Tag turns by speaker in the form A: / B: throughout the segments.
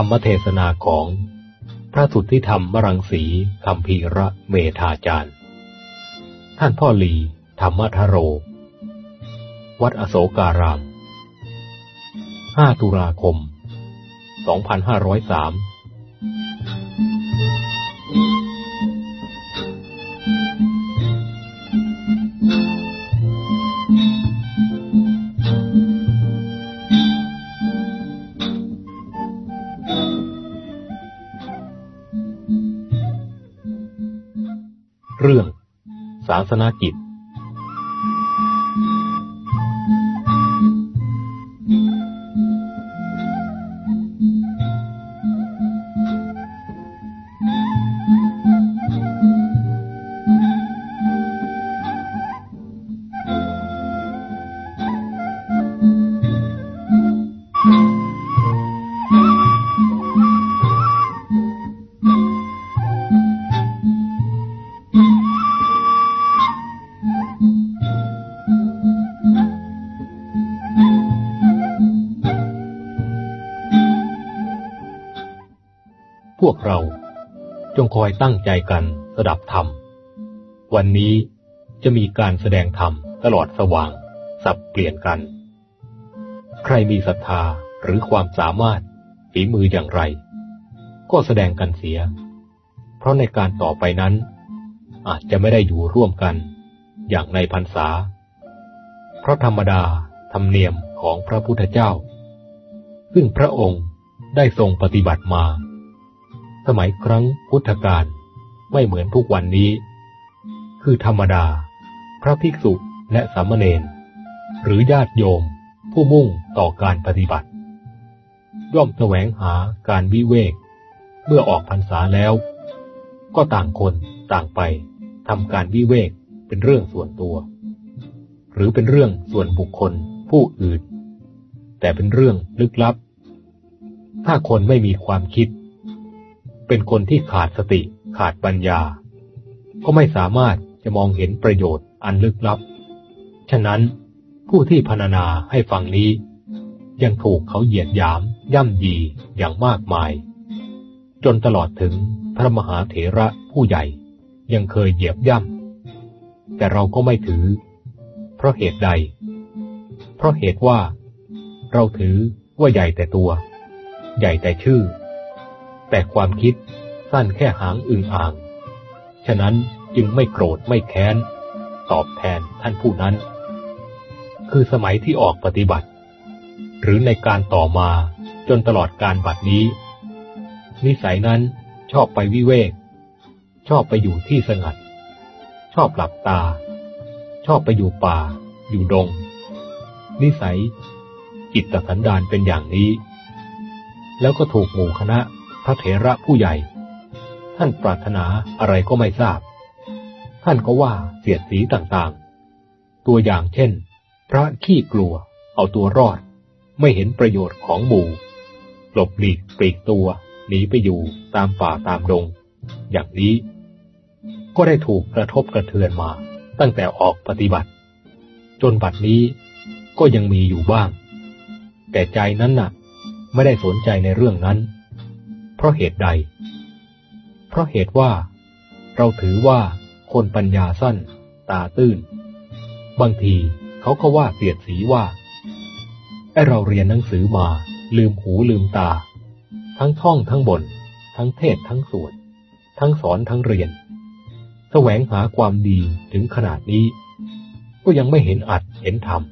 A: ระธรรมเทศนาของพระสุทธิธรรมมรังสีคำพีระเมธาจารย์ ท่านพ่อหลีธรรมทโร วัดอโศการาม 5 ตุลาคม 2503าสนากิจ อยตั้งใจกันสดับธรรม วันนี้จะมีการแสดงธรรมตลอดสว่าง สับเปลี่ยนกัน ใครมีศรัทธาหรือความสามารถฝีมืออย่างไร ก็แสดงกันเสีย เพราะในการต่อไปนั้น อาจจะไม่ได้อยู่ร่วมกัน อย่างในพรรษา เพราะธรรมดาธรรมเนียมของพระพุทธเจ้า ซึ่งพระองค์ได้ทรงปฏิบัติมา สมัยครั้งพุทธกาลไม่เหมือนทุกวันนี้ คือธรรมดา พระภิกษุและสามเณรหรือญาติโยม ผู้มุ่งต่อการปฏิบัติ ย่อมแสวงหาการวิเวก เมื่อออกพรรษาแล้ว ก็ต่างคนต่างไปทำการวิเวกเป็นเรื่องส่วนตัว หรือเป็นเรื่องส่วนบุคคลผู้อื่น แต่เป็นเรื่องลึกลับ ถ้าคนไม่มีความคิด เป็นคนที่ขาดสติ ขาดปัญญา ก็ไม่สามารถจะมองเห็นประโยชน์อันลึกลับ ฉะนั้นผู้ที่พรรณนาให้ฟังนี้ ยังถูกเขาเหยียดหยาม ย่ำยีอย่างมากมาย จนตลอดถึงพระมหาเถระผู้ใหญ่ยังเคยเหยียบย่ำ แต่เราก็ไม่ถือ เพราะเหตุใด เพราะเหตุว่า เราถือว่าใหญ่แต่ตัว ใหญ่แต่ชื่อ แต่ความคิดสั้นแค่หางอึงอ่าง ฉะนั้นจึงไม่โกรธไม่แค้น ตอบแทนท่านผู้นั้น คือสมัยที่ออกปฏิบัติ หรือในการต่อมาจนตลอดการบัดนี้ นิสัยนั้นชอบไปวิเวก ชอบไปอยู่ที่สงัด ชอบหลับตา ชอบไปอยู่ป่า อยู่ดง นิสัยจิตตสันดานเป็นอย่างนี้ แล้วก็ถูกหมู่คณะ ระเถระผู้ใหญ่ ท่านปรารถนาอะไรก็ไม่ทราบ ท่านก็ว่าเสียดสีต่างๆ ตัวอย่างเช่น พระขี้กลัว เอาตัวรอด ไม่เห็นประโยชน์ของหมู่ หลบหลีกปลีกตัวหนีไปอยู่ตามป่าตามดง อย่างนี้ ก็ได้ถูกกระทบกระเทือนมาตั้งแต่ออกปฏิบัติ จนบัดนี้ก็ยังมีอยู่บ้าง แต่ใจนั้นน่ะ ไม่ได้สนใจในเรื่องนั้น เพราะเหตุใด เพราะเหตุว่า เราถือว่าคนปัญญาสั้น ตาตื้น บางทีเขาก็ว่าเสียดสีว่าไอเราเรียนหนังสือมาลืมหูลืมตา ทั้งท่องทั้งบน ทั้งเทศทั้งสวดทั้งสอนทั้งเรียน แสวงหาความดีถึงขนาดนี้ ก็ยังไม่เห็นอัดเห็นธรรม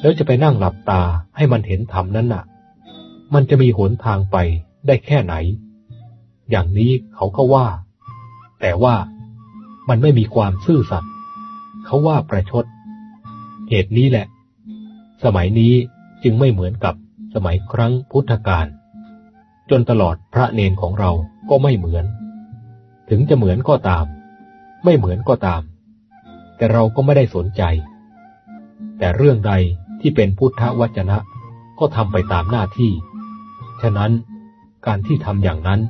A: แล้วจะไปนั่งหลับตาให้มันเห็นธรรมนั้นน่ะ มันจะมีหนทางไป ได้แค่ไหน อย่างนี้เขาก็ว่า แต่ว่ามันไม่มีความซื่อสัตย์เขาว่าประชด เหตุนี้แหละ สมัยนี้จึงไม่เหมือนกับสมัยครั้งพุทธกาลจนตลอดพระเนนของเราก็ไม่เหมือน ถึงจะเหมือนก็ตาม ไม่เหมือนก็ตาม แต่เราก็ไม่ได้สนใจ แต่เรื่องใดที่เป็นพุทธวจนะ ก็ทำไปตามหน้าที่ ฉะนั้น การที่ทำอย่างนั้น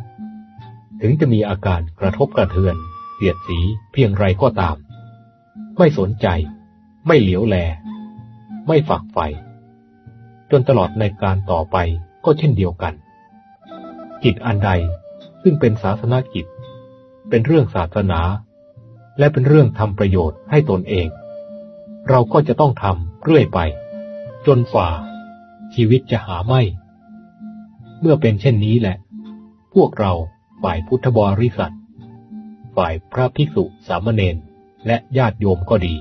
A: ถึงจะมีอาการกระทบกระเทือนเสียดสีเพียงไรก็ตาม ไม่สนใจ ไม่เหลียวแล ไม่ฝักใฝ่จนตลอดในการต่อไปก็เช่นเดียวกัน กิจอันใดซึ่งเป็นศาสนากิจ เป็นเรื่องศาสนา และเป็นเรื่องทำประโยชน์ให้ตนเอง เราก็จะต้องทำเรื่อยไป จนฝ่า ชีวิตจะหาไม่ เมื่อเป็นเช่นนี้แหละ พวกเราฝ่ายพุทธบริษัท ฝ่ายพระภิกษุสามเณรและญาติโยมก็ดี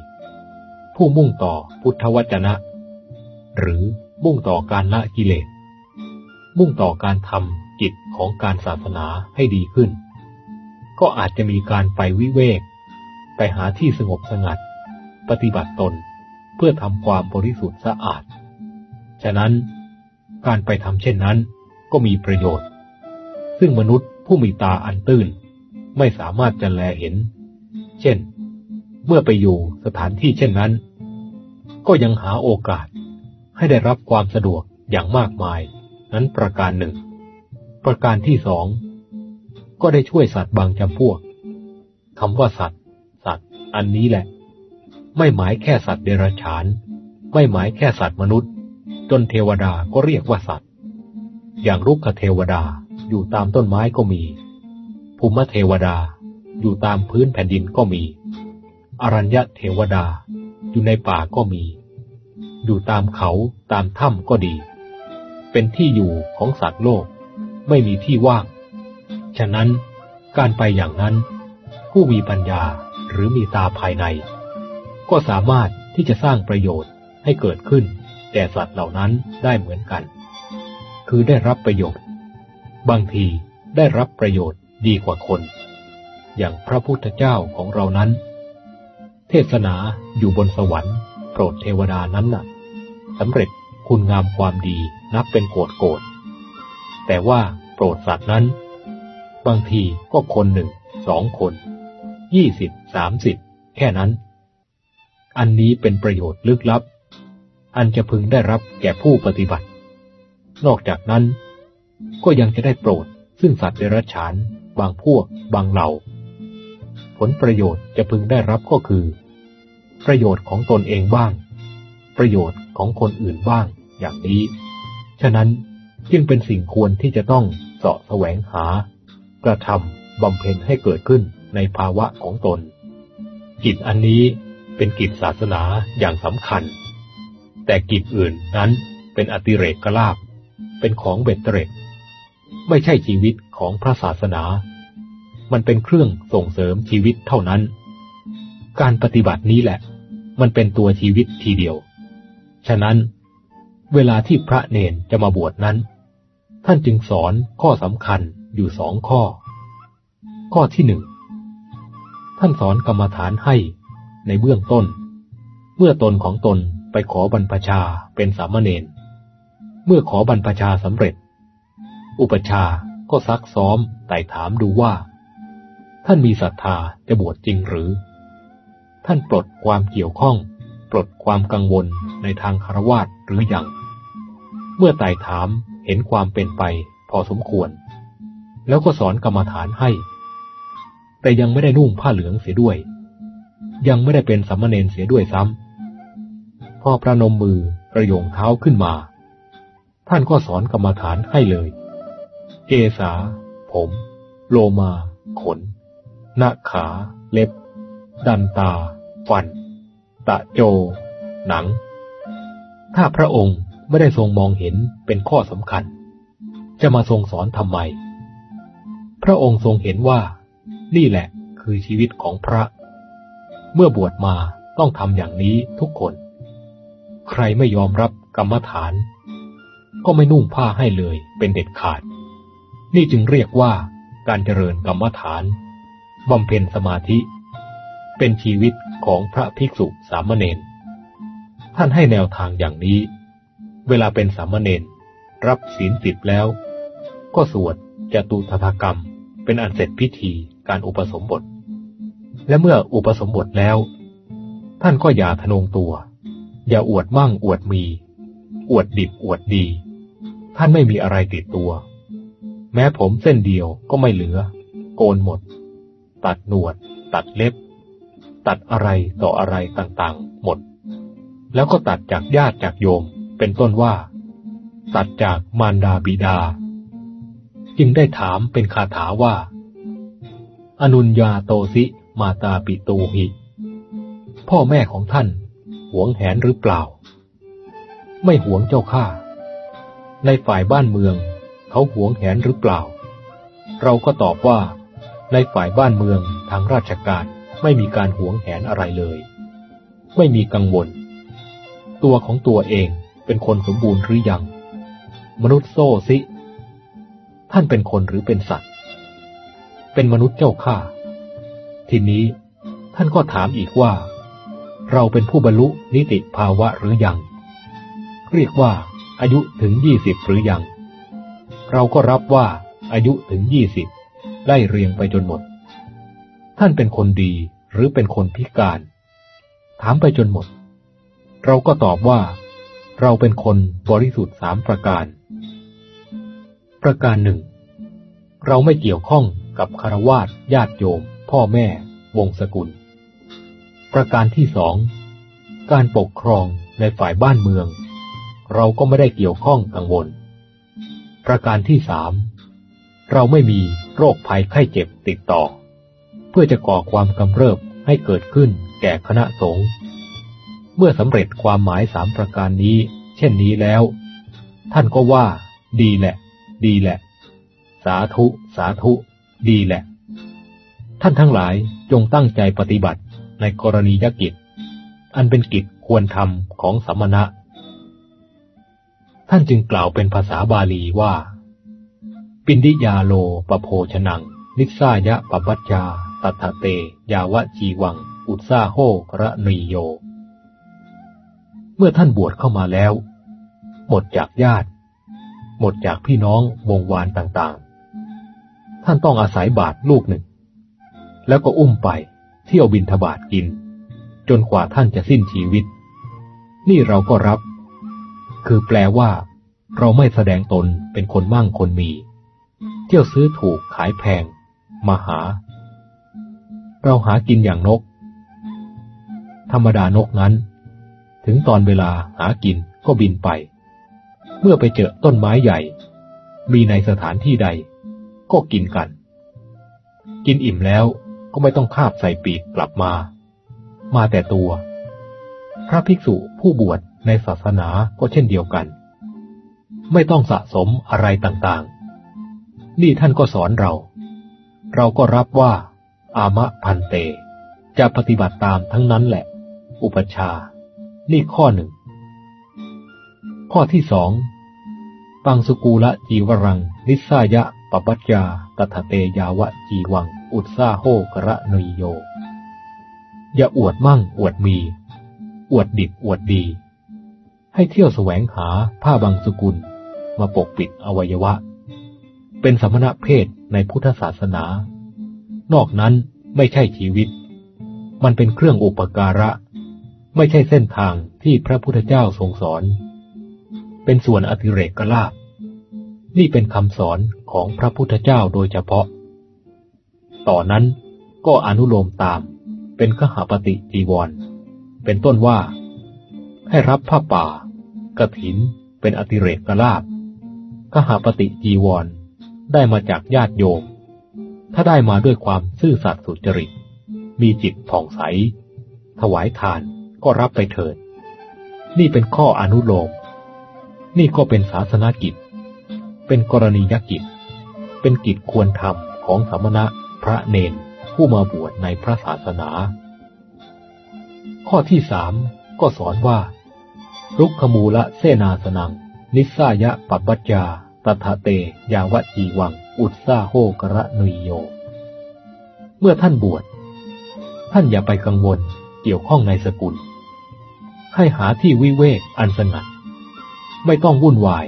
A: ผู้มุ่งต่อพุทธวจนะ หรือมุ่งต่อการละกิเลส มุ่งต่อการทำกิจของการศาสนาให้ดีขึ้น ก็อาจจะมีการไปวิเวก ไปหาที่สงบสงัด ปฏิบัติตนเพื่อทำความบริสุทธิ์สะอาด ฉะนั้นการไปทำเช่นนั้น ก็มีประโยชน์ ซึ่งมนุษย์ผู้มีตาอันตื้น ไม่สามารถจะแลเห็น เช่น เมื่อไปอยู่สถานที่เช่นนั้น ก็ยังหาโอกาสให้ได้รับความสะดวกอย่างมากมาย นั้นประการหนึ่ง ประการที่สอง ก็ได้ช่วยสัตว์บางจำพวกคำว่าสัตว์ สัตว์ อันนี้แหละ ไม่หมายแค่สัตว์เดรัจฉาน ไม่หมายแค่สัตว์มนุษย์ จนเทวดาก็เรียกว่าสัตว์ อย่างรุกขเทวดาอยู่ตามต้นไม้ก็มี ภูมิเทวดาอยู่ตามพื้นแผ่นดินก็มี อรัญญเทวดาอยู่ในป่าก็มี อยู่ตามเขาตามถ้ำก็ดี เป็นที่อยู่ของสัตว์โลกไม่มีที่ว่าง ฉะนั้นการไปอย่างนั้น ผู้มีปัญญาหรือมีตาภายใน ก็สามารถที่จะสร้างประโยชน์ให้เกิดขึ้นแก่สัตว์เหล่านั้นได้เหมือนกัน คือได้รับประโยชน์ บางทีได้รับประโยชน์ดีกว่าคน อย่างพระพุทธเจ้าของเรานั้น เทศนาอยู่บนสวรรค์ โปรดเทวดานั้นน่ะสำเร็จคุณงามความดีนับเป็นโกรธโกรธแต่ว่าโปรดสัตว์นั้น บางทีก็คนหนึ่งสองคนยี่สิบสามสิบแค่นั้น อันนี้เป็นประโยชน์ลึกลับ อันจะพึงได้รับแก่ผู้ปฏิบัติ นอกจากนั้น ก็ยังจะได้โปรด ซึ่งสัตว์เดรัจฉาน บางพวก บางเหล่า ผลประโยชน์จะพึงได้รับก็คือ ประโยชน์ของตนเองบ้าง ประโยชน์ของคนอื่นบ้าง อย่างนี้ ฉะนั้นจึงเป็นสิ่งควรที่จะต้องเสาะแสวงหา กระทำบำเพ็ญให้เกิดขึ้นในภาวะของตน กิจอันนี้เป็นกิจศาสนาอย่างสำคัญ แต่กิจอื่นนั้นเป็นอติเรกกลาบ เป็นของเบ็ดเตร็ดไม่ใช่ชีวิตของพระศาสนา มันเป็นเครื่องส่งเสริมชีวิตเท่านั้น การปฏิบัตินี้แหละ มันเป็นตัวชีวิตทีเดียว ฉะนั้น เวลาที่พระเนนจะมาบวชนั้น ท่านจึงสอนข้อสำคัญอยู่สองข้อ ข้อที่หนึ่งท่านสอนกรรมฐานให้ในเบื้องต้น เมื่อตนของตนไปขอบรรพชาเป็นสามเณร เมื่อขอบรรพชาสำเร็จ อุปชาก็ซักซ้อมไต่ถามดูว่า ท่านมีศรัทธาจะบวชจริงหรือ ท่านปลดความเกี่ยวข้อง ปลดความกังวลในทางคารวาสหรืออยัง เมื่อไต่ถามเห็นความเป็นไปพอสมควร แล้วก็สอนกรรมฐานให้ แต่ยังไม่ได้นุ่งผ้าเหลืองเสียด้วย ยังไม่ได้เป็นสัมมาเนนเสียด้วยซ้ำพอประนมมือกระโยงเท้าขึ้นมา ท่านก็สอนกรรมฐานให้เลย เกษา ผม โลมา ขน หน้าขา เล็บ ดันตา ฟัน ตะโจ หนัง ถ้าพระองค์ไม่ได้ทรงมองเห็นเป็นข้อสำคัญ จะมาทรงสอนทำไม พระองค์ทรงเห็นว่า นี่แหละคือชีวิตของพระ เมื่อบวชมาต้องทำอย่างนี้ทุกคน ใครไม่ยอมรับกรรมฐาน ก็ไม่นุ่งผ้าให้เลยเป็นเด็ดขาด นี่จึงเรียกว่าการเจริญกรรมฐานบำเพ็ญสมาธิ เป็นชีวิตของพระภิกษุสามเณรท่านให้แนวทางอย่างนี้ เวลาเป็นสามเณรรับศีลสิบแล้ว ก็สวดจตุทถกรรมเป็นอันเสร็จพิธีการอุปสมบท และเมื่ออุปสมบทแล้ว ท่านก็อย่าทะนงตัว อย่าอวดมั่งอวดมี อวดดิบอวดดี ท่านไม่มีอะไรติดตัว แม้ผมเส้นเดียวก็ไม่เหลือ โกนหมด ตัดหนวด ตัดเล็บ ตัดอะไรต่ออะไรต่างๆ หมด แล้วก็ตัดจากญาติจากโยม เป็นต้นว่า ตัดจากมารดาบิดา จึงได้ถามเป็นคาถาว่า อนุญญาโตสิมาตาปิตูหิ พ่อแม่ของท่านหวงแหนหรือเปล่า ไม่หวงเจ้าข้า ในฝ่ายบ้านเมือง เขาหวงแหนหรือเปล่า เราก็ตอบว่า ในฝ่ายบ้านเมืองทางราชการไม่มีการหวงแหนอะไรเลย ไม่มีกังวล ตัวของตัวเองเป็นคนสมบูรณ์หรือยัง มนุษย์โซ่สิ ท่านเป็นคนหรือเป็นสัตว์ เป็นมนุษย์เจ้าข้าทีนี้ท่านก็ถามอีกว่า เราเป็นผู้บรรลุนิติภาวะหรือยัง เรียกว่า อายุถึงยี่สิบหรือยัง เราก็รับว่าอายุถึงยี่สิบไล่เรียงไปจนหมด ท่านเป็นคนดีหรือเป็นคนพิการ ถามไปจนหมด เราก็ตอบว่า เราเป็นคนบริสุทธิ์สามประการ ประการหนึ่งเราไม่เกี่ยวข้องกับคารวาสญาติโยม พ่อแม่ วงศกุล ประการที่สองการปกครองในฝ่ายบ้านเมือง เราก็ไม่ได้เกี่ยวข้องกังวล ประการที่สามเราไม่มีโรคภัยไข้เจ็บติดต่อ เพื่อจะก่อความกำเริบให้เกิดขึ้นแก่คณะสงฆ์เมื่อสำเร็จความหมายสามประการนี้ เช่นนี้แล้ว ท่านก็ว่า ดีแหละ ดีแหละ สาธุ สาธุ ดีแหละ ท่านทั้งหลายจงตั้งใจปฏิบัติในกรณียกิจ อันเป็นกิจควรทำของสมมณะ ท่านจึงกล่าวเป็นภาษาบาลีว่า ปินดิยาโลปโพชนัง นิสายะปปัจจาตัทเต ยาวะจีวัง อุตสาโหระนีโย เมื่อท่านบวชเข้ามาแล้ว หมดจากญาติ หมดจากพี่น้องวงวานต่างๆ ท่านต้องอาศัยบาทลูกหนึ่ง แล้วก็อุ้มไปเที่ยวบินทบาทกิน จนกว่าท่านจะสิ้นชีวิต นี่เราก็รับ คือแปลว่า เราไม่แสดงตนเป็นคนมั่งคนมี เที่ยวซื้อถูกขายแพง มาหา เราหากินอย่างนก ธรรมดานกนั้น ถึงตอนเวลาหากินก็บินไป เมื่อไปเจอต้นไม้ใหญ่ มีในสถานที่ใด ก็กินกัน กินอิ่มแล้วก็ไม่ต้องคาบใส่ปีกกลับมา มาแต่ตัว พระภิกษุผู้บวช ในศาสนาก็เช่นเดียวกัน ไม่ต้องสะสมอะไรต่างๆ นี่ท่านก็สอนเรา เราก็รับว่า อามะพันเต จะปฏิบัติตามทั้งนั้นแหละ อุปชา นี่ข้อหนึ่ง ข้อที่สองปังสุกูละจีวรัง นิสายะปปัจจาตถเตยาวะจีวัง อุตสาโหกระนยโย อย่าอวดมั่งอวดมี อวดดิบอวดดี ให้เที่ยวแสวงหาผ้าบางสกุล มาปกปิดอวัยวะ เป็นสมณะเพศในพุทธศาสนา นอกนั้นไม่ใช่ชีวิต มันเป็นเครื่องอุปการะ ไม่ใช่เส้นทางที่พระพุทธเจ้าทรงสอน เป็นส่วนอธิเรกลาภนี่เป็นคำสอนของพระพุทธเจ้าโดยเฉพาะ ต่อนนั้นก็อนุโลมตามเป็นขหาปฏิจีวร เป็นต้นว่า ให้รับผ้าป่า กระถินเป็นอติเรกลาบขหาปฏิจีวร ได้มาจากญาติโยม ถ้าได้มาด้วยความซื่อสัตย์สุจริต มีจิตผ่องใส ถวายทานก็รับไปเถิด นี่เป็นข้ออนุโลม นี่ก็เป็นศาสนากิจ เป็นกรณียกิจ เป็นกิจควรทำของสมณะพระเนนผู้มาบวชในพระศาสนา ข้อที่สามก็สอนว่า รุกขมูละเสนาสนัง นิสายะปัปปัจจาตถาเต ยาวะจีวัง อุตสาโหกระนุยโย เมื่อท่านบวช ท่านอย่าไปกังวลเกี่ยวข้องในสกุล ให้หาที่วิเวกอันสงัด ไม่ต้องวุ่นวาย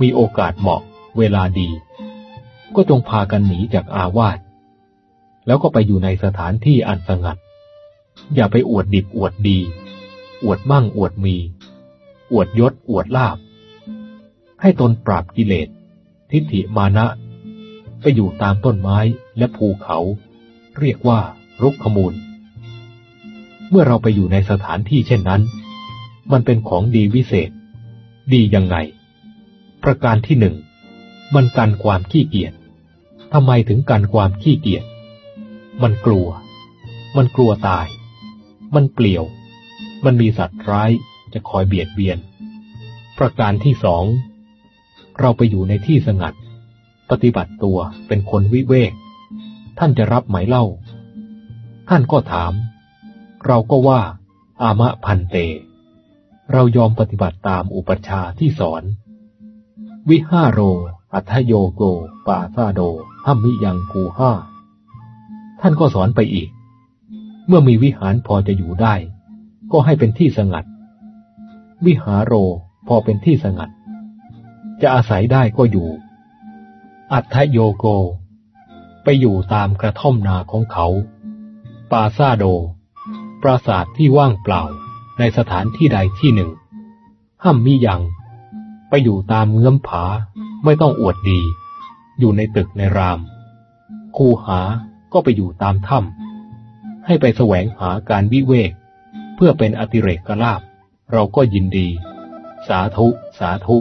A: มีโอกาสเหมาะ เวลาดี ก็จงพากันหนีจากอาวาส แล้วก็ไปอยู่ในสถานที่อันสงัด อย่าไปอวดดิบอวดดี อวดมั่งอวดมี อวดยศอวดลาบ ให้ตนปราบกิเลส ทิฏฐิมานะ ไปอยู่ตามต้นไม้และภูเขา เรียกว่ารุกขมูล เมื่อเราไปอยู่ในสถานที่เช่นนั้น มันเป็นของดีวิเศษ ดียังไง ประการที่หนึ่ง มันกันความขี้เกียจทำไมถึงกันความขี้เกียจ มันกลัว มันกลัวตาย มันเปลี่ยว มันมีสัตว์ร้ายจะคอยเบียดเบียน ประการที่สอง เราไปอยู่ในที่สงัด ปฏิบัติตัวเป็นคนวิเวก ท่านจะรับไหมเล่า ท่านก็ถาม เราก็ว่า อามะพันเต เรายอมปฏิบัติตามอุปชาที่สอน วิห้าโร อัทโยโก ปาซาโดห้ามิยังกูห้า ท่านก็สอนไปอีก เมื่อมีวิหารพอจะอยู่ได้ ก็ให้เป็นที่สงัด วิหารโรพอเป็นที่สงัด จะอาศัยได้ก็อยู่ อัทโยโก ไปอยู่ตามกระท่อมนาของเขา ปาซาโด ปราสาทที่ว่างเปล่าในสถานที่ใดที่หนึ่ง ห้ามมิยัง ไปอยู่ตามเงื้อมผาไม่ต้องอวดดี อยู่ในตึกในราม คูหาก็ไปอยู่ตามถ้ำให้ไปแสวงหาการวิเวก เพื่อเป็นอติเรกลาบเราก็ยินดี สาธุ สาธุ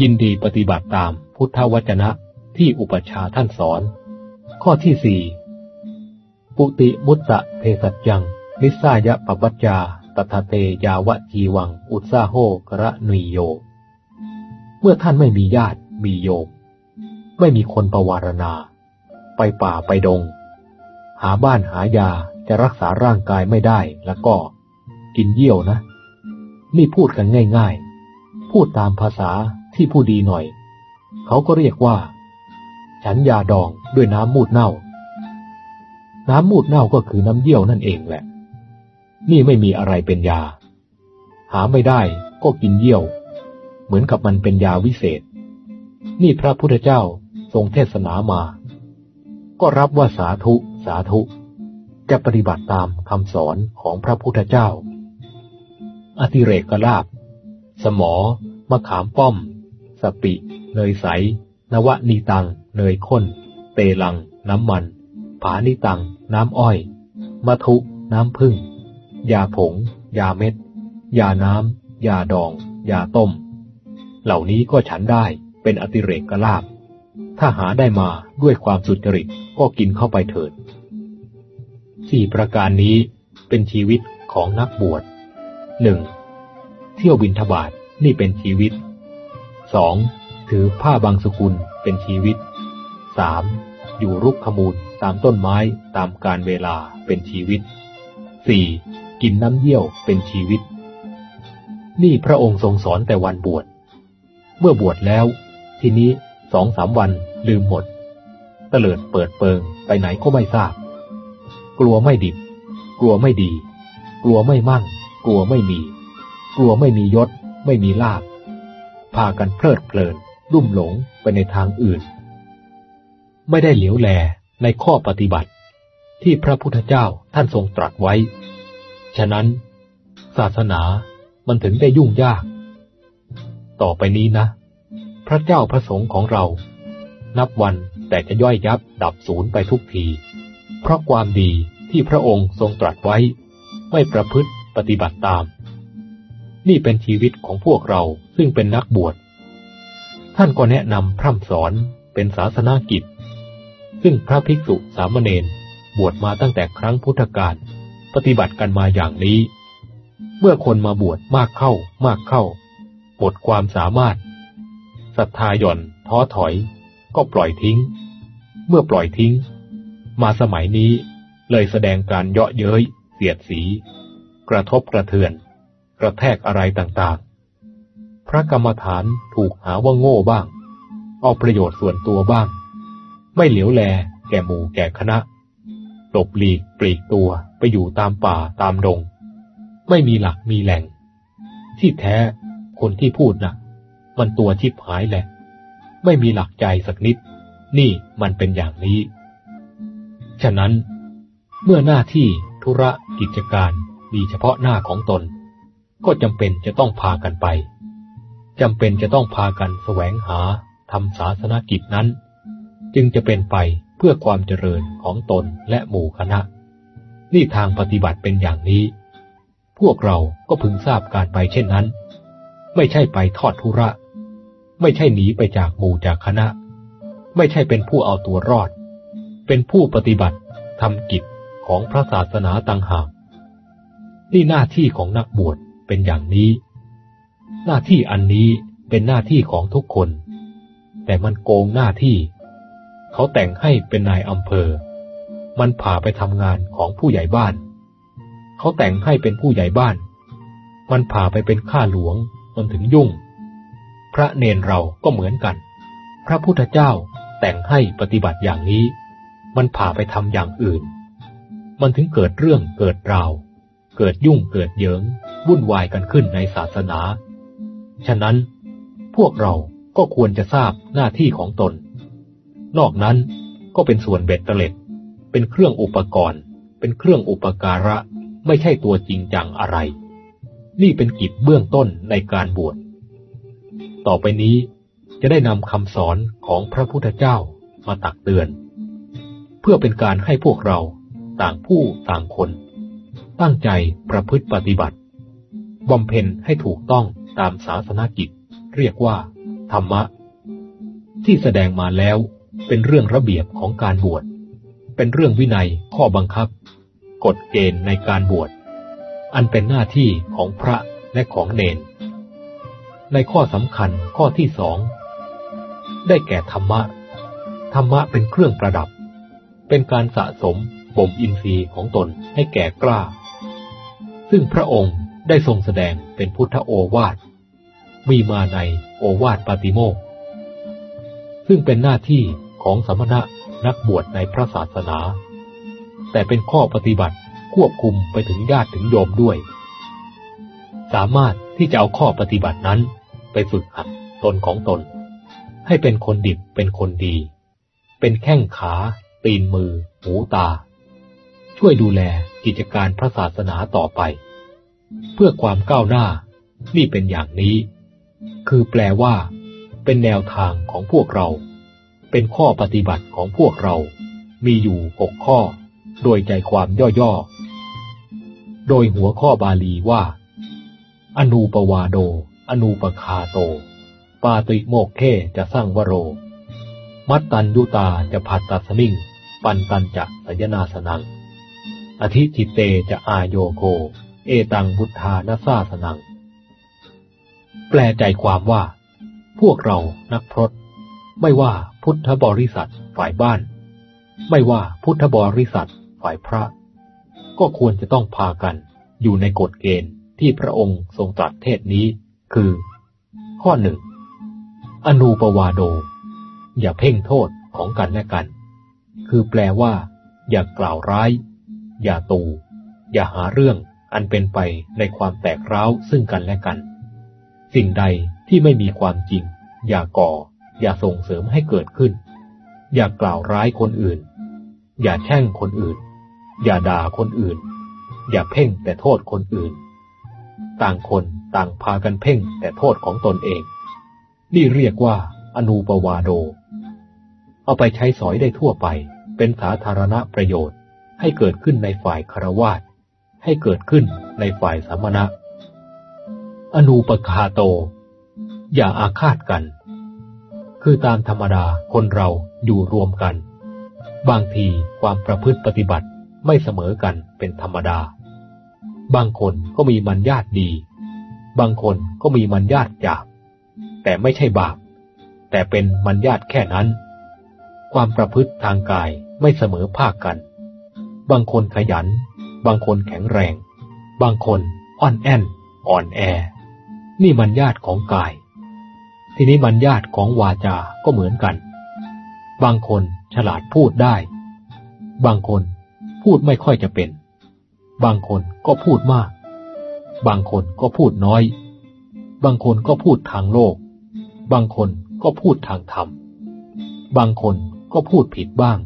A: ยินดีปฏิบัติตามพุทธวจนะที่อุปชาท่านสอน ข้อที่สี่ปุติมุตตะเพสัจยัง นิสายะปปัจจาตถาเตยาวะจีวัง อุตสาโหกระนุยโย เมื่อท่านไม่มีญาติมีโยม ไม่มีคนประวารณา ไปป่าไปดง หาบ้านหายา จะรักษาร่างกายไม่ได้แล้วก็กินเยี่ยวนะ นี่พูดกันง่าย ๆ พูดตามภาษาที่ผู้ดีหน่อย เขาก็เรียกว่า ฉันยาดองด้วยน้ำมูดเน่า น้ำมูดเน่าก็คือน้ำเยี่ยวนั่นเองแหละ นี่ไม่มีอะไรเป็นยา หาไม่ได้ก็กินเยี่ยว เหมือนกับมันเป็นยาวิเศษ นี่พระพุทธเจ้าทรงเทศนามา ก็รับว่าสาธุสาธุ จะปฏิบัติตามคำสอนของพระพุทธเจ้า อติเรกลาบ สมอ มะขามป้อม สปิ เนยใส นวะนีตัง เนยข้น เตลัง น้ำมัน ผานิตัง น้ำอ้อย มะทุ น้ำพึ่ง ยาผง ยาเม็ด ยาน้ำ ยาดอง ยาต้ม เหล่านี้ก็ฉันได้เป็นอติเรกลาบ ถ้าหาได้มาด้วยความสุจริตก็กินเข้าไปเถิด สี่ประการนี้เป็นชีวิตของนักบวชหนึ่งเที่ยวบินทบาทนี่เป็นชีวิตสองถือผ้าบางสกุลเป็นชีวิตสามอยู่รุกขมูลตามต้นไม้ตามการเวลาเป็นชีวิตสี่กินน้ำเยี่ยวเป็นชีวิต นี่พระองค์ทรงสอนแต่วันบวช เมื่อบวชแล้ว ทีนี้สองสามวันลืมหมดเตลิดเปิดเปิงไปไหนก็ไม่ทราบ กลัวไม่ดิบ กลัวไม่ดี กลัวไม่มั่ง กลัวไม่มี กลัวไม่มียศ ไม่มีลาภพากันเพลิดเพลินรุ่มหลงไปในทางอื่น ไม่ได้เหลียวแลในข้อปฏิบัติ ที่พระพุทธเจ้าท่านทรงตรัสไว้ ฉะนั้น ศาสนามันถึงได้ยุ่งยาก ต่อไปนี้นะ พระเจ้าพระสงฆ์ของเรา นับวันแต่จะย่อยยับดับศูนย์ไปทุกที เพราะความดีที่พระองค์ทรงตรัสไว้ ไม่ประพฤติปฏิบัติตาม นี่เป็นชีวิตของพวกเราซึ่งเป็นนักบวช ท่านก็แนะนำพร่ำสอนเป็นศาสนากิจ ซึ่งพระภิกษุสามเณรบวชมาตั้งแต่ครั้งพุทธกาลปฏิบัติกันมาอย่างนี้ เมื่อคนมาบวชมากเข้ามากเข้าหมดความสามารถศรัทธาหย่อนท้อถอย ก็ปล่อยทิ้ง เมื่อปล่อยทิ้ง มาสมัยนี้เลยแสดงการเยาะเย้ย เสียดสี กระทบกระเทือน กระแทกอะไรต่างๆ พระกรรมฐานถูกหาว่าโง่บ้าง เอาประโยชน์ส่วนตัวบ้าง ไม่เหลียวแล แก่หมู่แก่คณะหลบหลีกปลีกตัวไปอยู่ตามป่าตามดง ไม่มีหลักมีแหล่ง ที่แท้คนที่พูดนะ่ะ มันตัวชิบหายแหละ ไม่มีหลักใจสักนิด นี่มันเป็นอย่างนี้ ฉะนั้น เมื่อหน้าที่ธุระกิจการมีเฉพาะหน้าของตน ก็จำเป็นจะต้องพากันไปจำเป็นจะต้องพากันแสวงหาทำศาสนกิจนั้น จึงจะเป็นไปเพื่อความเจริญของตนและหมู่คณะ นี่ทางปฏิบัติเป็นอย่างนี้ พวกเราก็พึงทราบการไปเช่นนั้น ไม่ใช่ไปทอดทุระ ไม่ใช่หนีไปจากหมู่จากคณะ ไม่ใช่เป็นผู้เอาตัวรอด เป็นผู้ปฏิบัติทำกิจของพระศาสนาต่างหากนี่หน้าที่ของนักบวชเป็นอย่างนี้ หน้าที่อันนี้เป็นหน้าที่ของทุกคน แต่มันโกงหน้าที่ เขาแต่งให้เป็นนายอำเภอ มันผ่าไปทำงานของผู้ใหญ่บ้าน เขาแต่งให้เป็นผู้ใหญ่บ้าน มันผ่าไปเป็นข้าหลวงจนถึงยุ่ง พระเนนเราก็เหมือนกัน พระพุทธเจ้าแต่งให้ปฏิบัติอย่างนี้ มันผ่าไปทำอย่างอื่น มันถึงเกิดเรื่องเกิดราว เกิดยุ่งเกิดเยิงวุ่นวายกันขึ้นในศาสนา ฉะนั้น พวกเราก็ควรจะทราบหน้าที่ของตน นอกนั้นก็เป็นส่วนเบ็ดเตล็ด เป็นเครื่องอุปกรณ์ เป็นเครื่องอุปการะ ไม่ใช่ตัวจริงจังอะไร นี่เป็นกิจเบื้องต้นในการบวช ต่อไปนี้จะได้นำคำสอนของพระพุทธเจ้ามาตักเตือน พื่อเป็นการให้พวกเราต่างผู้ต่างคน ตั้งใจประพฤติปฏิบัติบำเพ็ญให้ถูกต้องตามศาสนากิจ เรียกว่า ธรรมะ ที่แสดงมาแล้วเป็นเรื่องระเบียบของการบวช เป็นเรื่องวินัยข้อบังคับ กฎเกณฑ์ในการบวช อันเป็นหน้าที่ของพระและของเนน ในข้อสำคัญข้อที่สอง ได้แก่ธรรมะ ธรรมะเป็นเครื่องประดับ เป็นการสะสมบ่มอินทรีย์ของตนให้แก่กล้า ซึ่งพระองค์ได้ทรงแสดงเป็นพุทธโอวาท มีมาในโอวาทปาติโมกซึ่งเป็นหน้าที่ของสมณะนักบวชในพระศาสนา แต่เป็นข้อปฏิบัติควบคุมไปถึงญาติถึงโยมด้วย สามารถที่จะเอาข้อปฏิบัตินั้นไปฝึกหัดตนของตน ให้เป็นคนดิบเป็นคนดี เป็นแข้งขา ตีนมือ หูตา ช่วยดูแลกิจการพระศาสนาต่อไป เพื่อความก้าวหน้านี่เป็นอย่างนี้ คือแปลว่า เป็นแนวทางของพวกเรา เป็นข้อปฏิบัติของพวกเรา มีอยู่หกข้อ โดยใจความย่อๆ โดยหัวข้อบาลีว่า อนูปวาโด อนูปคาโต ปาติโมกเขจะสร้างวโร มัตตัญยุตาจะผัดตัสมิง ปันตันจะสยนาสนัง อธิจิตเตจะอายโยโก เอตังบุทธานาซาสนัง แปลใจความว่า พวกเรานักพรตไม่ว่าพุทธบริษัทฝ่ายบ้าน ไม่ว่าพุทธบริษัทฝ่ายพระ ก็ควรจะต้องพากันอยู่ในกฎเกณฑ์ที่พระองค์ทรงตรัสเทศนี้ คือ ข้อหนึ่งอนูปวาโด อย่าเพ่งโทษของกันและกัน คือแปลว่า อย่ากล่าวร้าย อย่าตู อย่าหาเรื่องอันเป็นไปในความแตกร้าวซึ่งกันและกัน สิ่งใดที่ไม่มีความจริง อย่าก่อ อย่าส่งเสริมให้เกิดขึ้น อย่ากล่าวร้ายคนอื่น อย่าแช่งคนอื่น อย่าด่าคนอื่น อย่าเพ่งแต่โทษคนอื่น ต่างคนต่างพากันเพ่งแต่โทษของตนเอง นี่เรียกว่าอนูปวาโด เอาไปใช้สอยได้ทั่วไป เป็นสาธารณประโยชน์ ให้เกิดขึ้นในฝ่ายคารวาสให้เกิดขึ้นในฝ่ายสามณะ อนูปคาโต อย่าอาฆาตกัน คือตามธรรมดาคนเราอยู่รวมกัน บางทีความประพฤติปฏิบัติไม่เสมอกันเป็นธรรมดา บางคนก็มีมันญาติดี บางคนก็มีมันญาติจากแต่ไม่ใช่บาป แต่เป็นมันญาติแค่นั้น ความประพฤติทางกายไม่เสมอภาคกัน บางคนขยัน บางคนแข็งแรง บางคนอ่อนแอนอ่อนแอ นี่มันญาติของกาย ทีนี้มันญาติของวาจาก็เหมือนกัน บางคนฉลาดพูดได้ บางคนพูดไม่ค่อยจะเป็น บางคนก็พูดมาก บางคนก็พูดน้อย บางคนก็พูดทางโลก บางคนก็พูดทางธรรม บางคน ก็พูดผิดบ้าง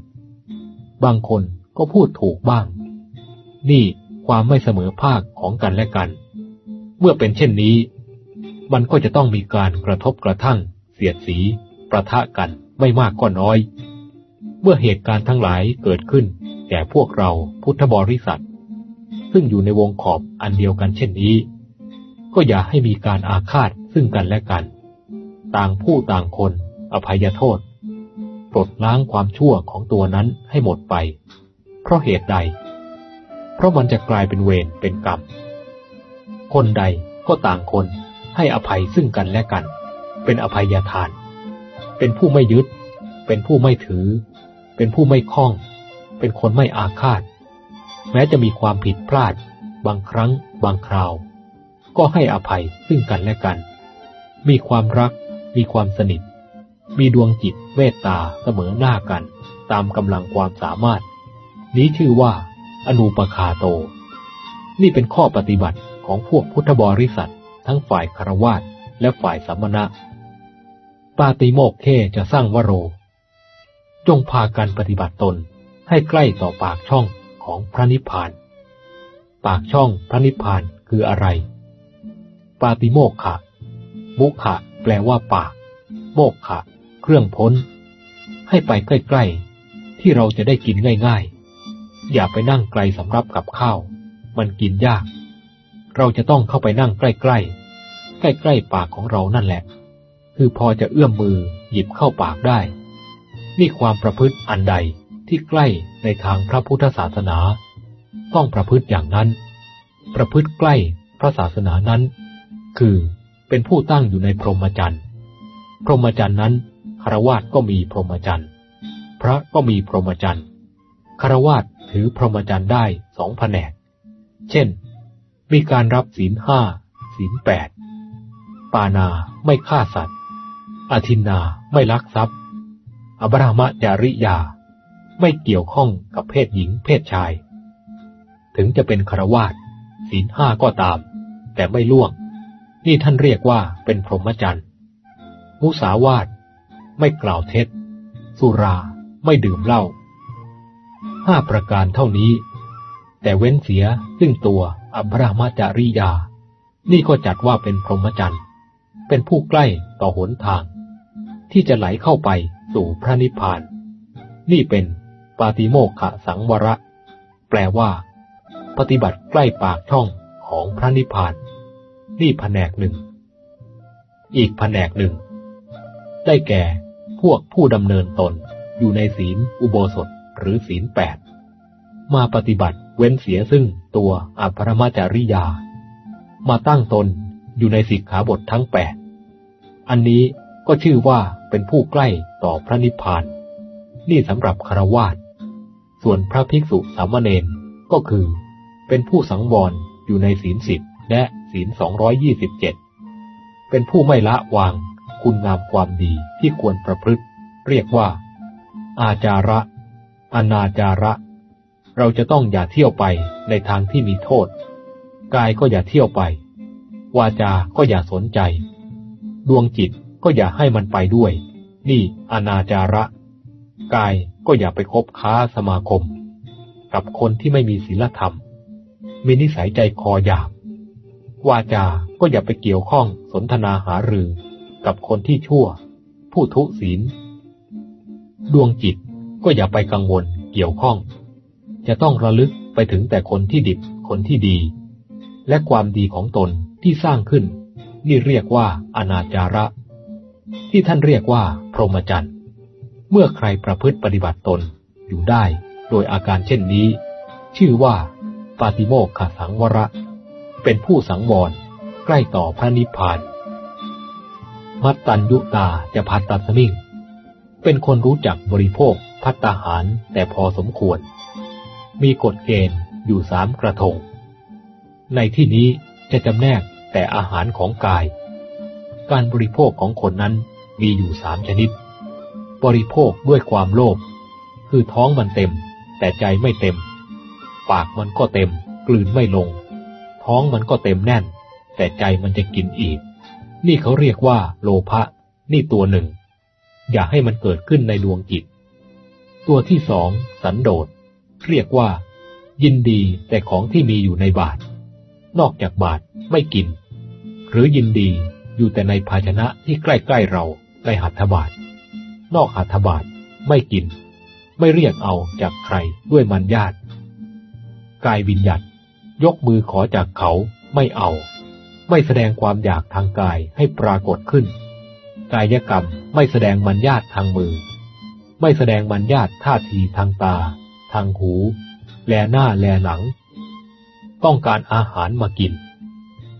A: บางคนก็พูดถูกบ้าง นี่ความไม่เสมอภาคของกันและกัน เมื่อเป็นเช่นนี้ มันก็จะต้องมีการกระทบกระทั่ง เสียดสี ประทะกันไม่มากก็น้อย เมื่อเหตุการณ์ทั้งหลายเกิดขึ้นแก่พวกเราพุทธบริษัท ซึ่งอยู่ในวงขอบอันเดียวกันเช่นนี้ ก็อย่าให้มีการอาฆาตซึ่งกันและกัน ต่างผู้ต่างคน อภัยโทษ ปลดล้างความชั่วของตัวนั้นให้หมดไป เพราะเหตุใด เพราะมันจะกลายเป็นเวรเป็นกรรม คนใดก็ต่างคนให้อภัยซึ่งกันและกัน เป็นอภัยทาน เป็นผู้ไม่ยึด เป็นผู้ไม่ถือ เป็นผู้ไม่คล้อง เป็นคนไม่อาฆาต แม้จะมีความผิดพลาด บางครั้ง บางคราว ก็ให้อภัยซึ่งกันและกัน มีความรัก มีความสนิท มีดวงจิตเมตตาเสมอหน้ากัน ตามกำลังความสามารถ นี้ชื่อว่า อนุปคาโต นี่เป็นข้อปฏิบัติของพวกพุทธบริษัท ทั้งฝ่ายคารวาสและฝ่ายสัมมณะ ปาติโมกเทจะสร้างวโร จงพากันปฏิบัติตนให้ใกล้ต่อปากช่องของพระนิพพาน ปากช่องพระนิพพานคืออะไร ปาติโมกขะ มุขะ แปลว่าปาก โมกขะ เครื่องพ้น ให้ไปใกล้ๆ ที่เราจะได้กินง่ายๆ อย่าไปนั่งไกลสำรับกับข้าว มันกินยาก เราจะต้องเข้าไปนั่งใกล้ๆ ใกล้ๆปากของเรานั่นแหละ คือพอจะเอื้อมมือหยิบเข้าปากได้ นี่ความประพฤติอันใดที่ใกล้ในทางพระพุทธศาสนา ต้องประพฤติอย่างนั้น ประพฤติใกล้พระศาสนานั้น คือเป็นผู้ตั้งอยู่ในพรหมจรรย์ พรหมจรรย์นั้น คารวาสก็มีพรหมจรรย์ พระก็มีพรหมจรรย์คารวาสถือพรหมจรรย์ได้สองแผนก เช่น มีการรับศีลห้าศีลแปดปานาไม่ฆ่าสัตว์ อธินาไม่ลักทรัพย์ อบรามจาริยา ไม่เกี่ยวข้องกับเพศหญิงเพศชาย ถึงจะเป็นครวาสศีลห้าก็ตาม แต่ไม่ล่วง นี่ท่านเรียกว่าเป็นพรหมจรรย์ มุสาวาท ไม่กล่าวเท็จ สุราไม่ดื่มเหล้าห้าประการเท่านี้ แต่เว้นเสียซึ่งตัวอับรามาจาริยา นี่ก็จัดว่าเป็นพรหมจรรย์ เป็นผู้ใกล้ต่อหนทาง ที่จะไหลเข้าไปสู่พระนิพพาน นี่เป็นปาติโมกขสังวระ แปลว่า ปฏิบัติใกล้ปากช่องของพระนิพพาน นี่แผนกหนึ่ง อีกแผนกหนึ่ง ได้แก่ พวกผู้ดำเนินตนอยู่ในศีลอุโบสถหรือศีลแปดมาปฏิบัติเว้นเสียซึ่งตัวอภรมาจาริยา มาตั้งตนอยู่ในสิกขาบททั้งแปดอันนี้ก็ชื่อว่าเป็นผู้ใกล้ต่อพระนิพพาน นี่สำหรับคารวาสส่วนพระภิกษุสามเณรก็คือ เป็นผู้สังวรอยู่ในศีลสิบและศีลสองร้อยยี่สิบเจ็ดเป็นผู้ไม่ละวาง คุณงามความดีที่ควรประพฤติ เรียกว่า อาจาระ อนาจาระ เราจะต้องอย่าเที่ยวไปในทางที่มีโทษ กายก็อย่าเที่ยวไป วาจาก็อย่าสนใจ ดวงจิตก็อย่าให้มันไปด้วย นี่อนาจาระ กายก็อย่าไปคบค้าสมาคม กับคนที่ไม่มีศีลธรรม มีนิสัยใจคอหยาบวาจาก็อย่าไปเกี่ยวข้องสนทนาหารือ กับคนที่ชั่ว ผู้ทุศีล ดวงจิตก็อย่าไปกังวลเกี่ยวข้อง จะต้องระลึกไปถึงแต่คนที่ดิบคนที่ดี และความดีของตนที่สร้างขึ้น นี่เรียกว่าอนาจาระ ที่ท่านเรียกว่า พรหมจรรย์เมื่อใครประพฤติปฏิบัติตนอยู่ได้โดยอาการเช่นนี้ ชื่อว่าปาติโมกขสังวระ เป็นผู้สังวรใกล้ต่อพระนิพพาน มัตตัญยุตาจะพัตตัสมิง เป็นคนรู้จักบริโภคพัตตาหารแต่พอสมควร มีกฎเกณฑ์อยู่สามกระทง ในที่นี้จะจำแนกแต่อาหารของกาย การบริโภคของคนนั้นมีอยู่สามชนิด บริโภคด้วยความโลภ คือท้องมันเต็ม แต่ใจไม่เต็ม ปากมันก็เต็ม กลืนไม่ลง ท้องมันก็เต็มแน่น แต่ใจมันจะกินอีก นี่เขาเรียกว่าโลภะนี่ตัวหนึ่ง อย่าให้มันเกิดขึ้นในดวงจิต ตัวที่สองสันโดษ เรียกว่า ยินดีแต่ของที่มีอยู่ในบาท นอกจากบาทไม่กิน หรือยินดีอยู่แต่ในภาชนะที่ใกล้ๆเราในหัตถบาท นอกหัตถบาทไม่กิน ไม่เรียกเอาจากใครด้วยมันญาติกายวิญญัตยกมือขอจากเขาไม่เอา ไม่แสดงความอยากทางกายให้ปรากฏขึ้น กายกรรมไม่แสดงมัญญาตทางมือ ไม่แสดงมัญญาตท่าทีทางตา ทางหู แลหน้าแลหลัง ต้องการอาหารมากิน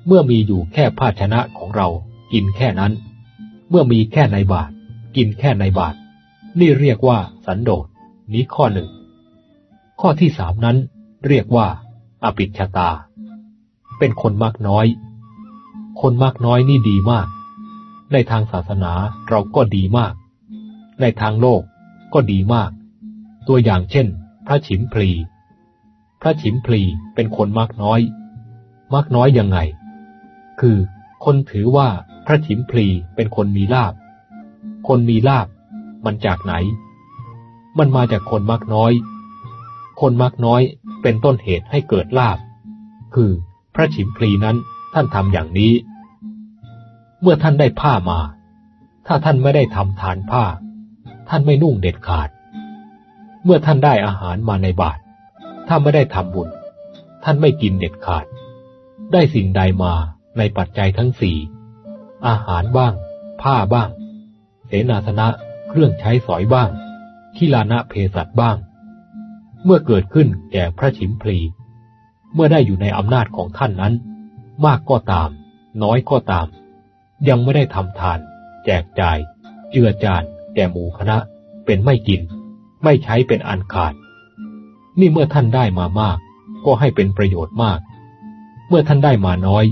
A: เมื่อมีอยู่แค่ภาชนะของเรา กินแค่นั้น เมื่อมีแค่ในบาท กินแค่ในบาท นี่เรียกว่าสันโดษนี้ข้อหนึ่ง ข้อที่สามนั้นเรียกว่า อปิชตา เป็นคนมากน้อย คนมากน้อยนี่ดีมาก ในทางศาสนาเราก็ดีมาก ในทางโลกก็ดีมาก ตัวอย่างเช่น พระฉิมพลี พระฉิมพลีเป็นคนมากน้อย มากน้อยยังไง คือคนถือว่าพระฉิมพลีเป็นคนมีลาบ คนมีลาบ มันจากไหน มันมาจากคนมากน้อย คนมากน้อยเป็นต้นเหตุให้เกิดลาบ คือพระฉิมพลีนั้น ท่านทำอย่างนี้ เมื่อท่านได้ผ้ามา ถ้าท่านไม่ได้ทำทานผ้า ท่านไม่นุ่งเด็ดขาด เมื่อท่านได้อาหารมาในบาทถ้าไม่ได้ทำบุญ ท่านไม่กินเด็ดขาด ได้สิ่งใดมาในปัจจัยทั้งสี่ อาหารบ้าง ผ้าบ้าง เสนาสนะ เครื่องใช้สอยบ้างทิลานะเพสัตบ้าง เมื่อเกิดขึ้นแก่พระชิมพลี เมื่อได้อยู่ในอำนาจของท่านนั้น มากก็ตาม น้อยก็ตาม ยังไม่ได้ทำทาน แจกจ่าย เจือจานแก่หมู่คณะ เป็นไม่กิน ไม่ใช้เป็นอันขาด นี่เมื่อท่านได้มามาก ก็ให้เป็นประโยชน์มาก เมื่อท่านได้มาน้อย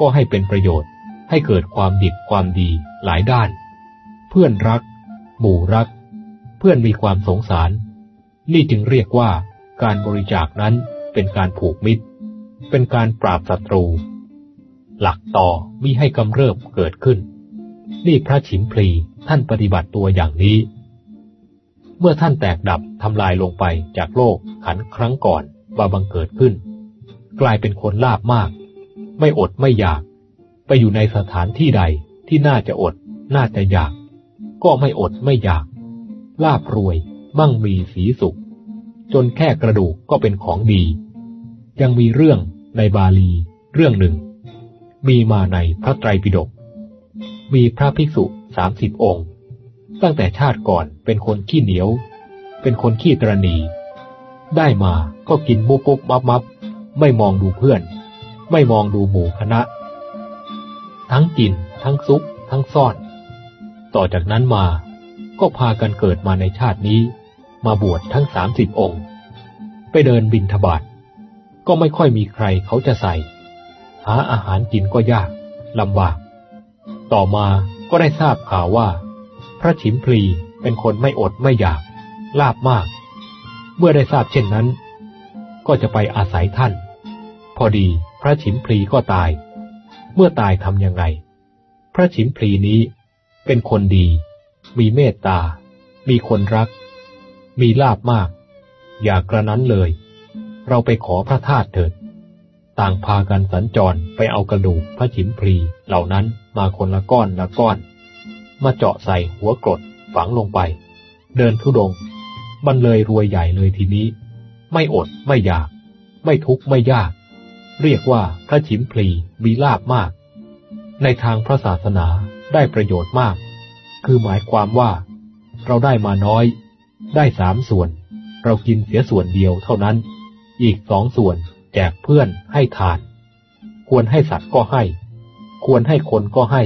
A: ก็ให้เป็นประโยชน์ ให้เกิดความดีความดีหลายด้าน เพื่อนรัก หมู่รัก เพื่อนมีความสงสาร นี่จึงเรียกว่าการบริจาคนั้นเป็นการผูกมิตร เป็นการปราบศัตรู หลักต่อมิให้กำเริบเกิดขึ้น นี่พระฉิมพลีท่านปฏิบัติตัวอย่างนี้ เมื่อท่านแตกดับทำลายลงไปจากโลกขันครั้งก่อนบาบังเกิดขึ้น กลายเป็นคนลาบมาก ไม่อดไม่อยาก ไปอยู่ในสถานที่ใดที่น่าจะอด น่าจะอยาก ก็ไม่อดไม่อยาก ลาบรวย มั่งมีสีสุข จนแค่กระดูกก็เป็นของดี ยังมีเรื่องในบาลีเรื่องหนึ่ง มีมาในพระไตรปิฎก มีพระภิกษุสามสิบองค์ ตั้งแต่ชาติก่อนเป็นคนขี้เหนียว เป็นคนขี้ตรณี ได้มาก็กินมุบมุบมับมับ ไม่มองดูเพื่อน ไม่มองดูหมู่คณะ ทั้งกิน ทั้งซุก ทั้งซ่อน ต่อจากนั้นมาก็พากันเกิดมาในชาตินี้ มาบวชทั้งสามสิบองค์ ไปเดินบินทบาทก็ไม่ค่อยมีใครเขาจะใส่าอาหารกินก็ยากลำบาก ต่อมาก็ได้ทราบข่าวว่า พระฉิมพลีเป็นคนไม่อดไม่อยากลาบมาก เมื่อได้ทราบเช่นนั้น ก็จะไปอาศัยท่าน พอดีพระฉิมพลีก็ตาย เมื่อตายทำยังไง พระฉิมพลีนี้เป็นคนดี มีเมตตา มีคนรัก มีลาบมาก อย่ากระนั้นเลย เราไปขอพระธาตุเถิด ต่างพากันสัญจรไปเอากระดูกพระฉิมพลีเหล่านั้นมาคนละก้อนละก้อน มาเจาะใส่หัวกรดฝังลงไป เดินทุดงมันเลยรวยใหญ่เลยทีนี้ ไม่อดไม่อยาก ไม่ทุกข์ไม่ยาก เรียกว่าพระฉิมพลีมีลาบมาก ในทางพระศาสนาได้ประโยชน์มาก คือหมายความว่า เราได้มาน้อย ได้สามส่วน เรากินเสียส่วนเดียวเท่านั้น อีกสองส่วน แจกเพื่อนให้ทาน ควรให้สัตว์ก็ให้ ควรให้คนก็ให้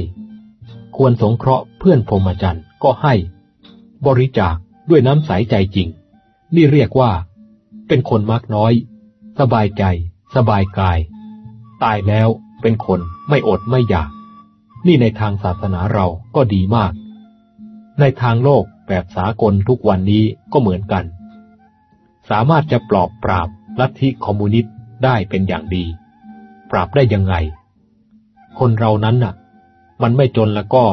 A: ควรสงเคราะห์เพื่อนพรหมจรรย์ก็ให้ บริจาคด้วยน้ำใสใจจริง นี่เรียกว่า เป็นคนมักน้อย สบายใจ สบายกาย ตายแล้วเป็นคนไม่อดไม่อยาก นี่ในทางศาสนาเราก็ดีมาก ในทางโลกแบบสากลทุกวันนี้ก็เหมือนกัน สามารถจะปลอบปราบลัทธิคอมมิวนิสต์ ได้เป็นอย่างดี ปราบได้ยังไง คนเรานั้นน่ะ มันไม่จนแล้วก็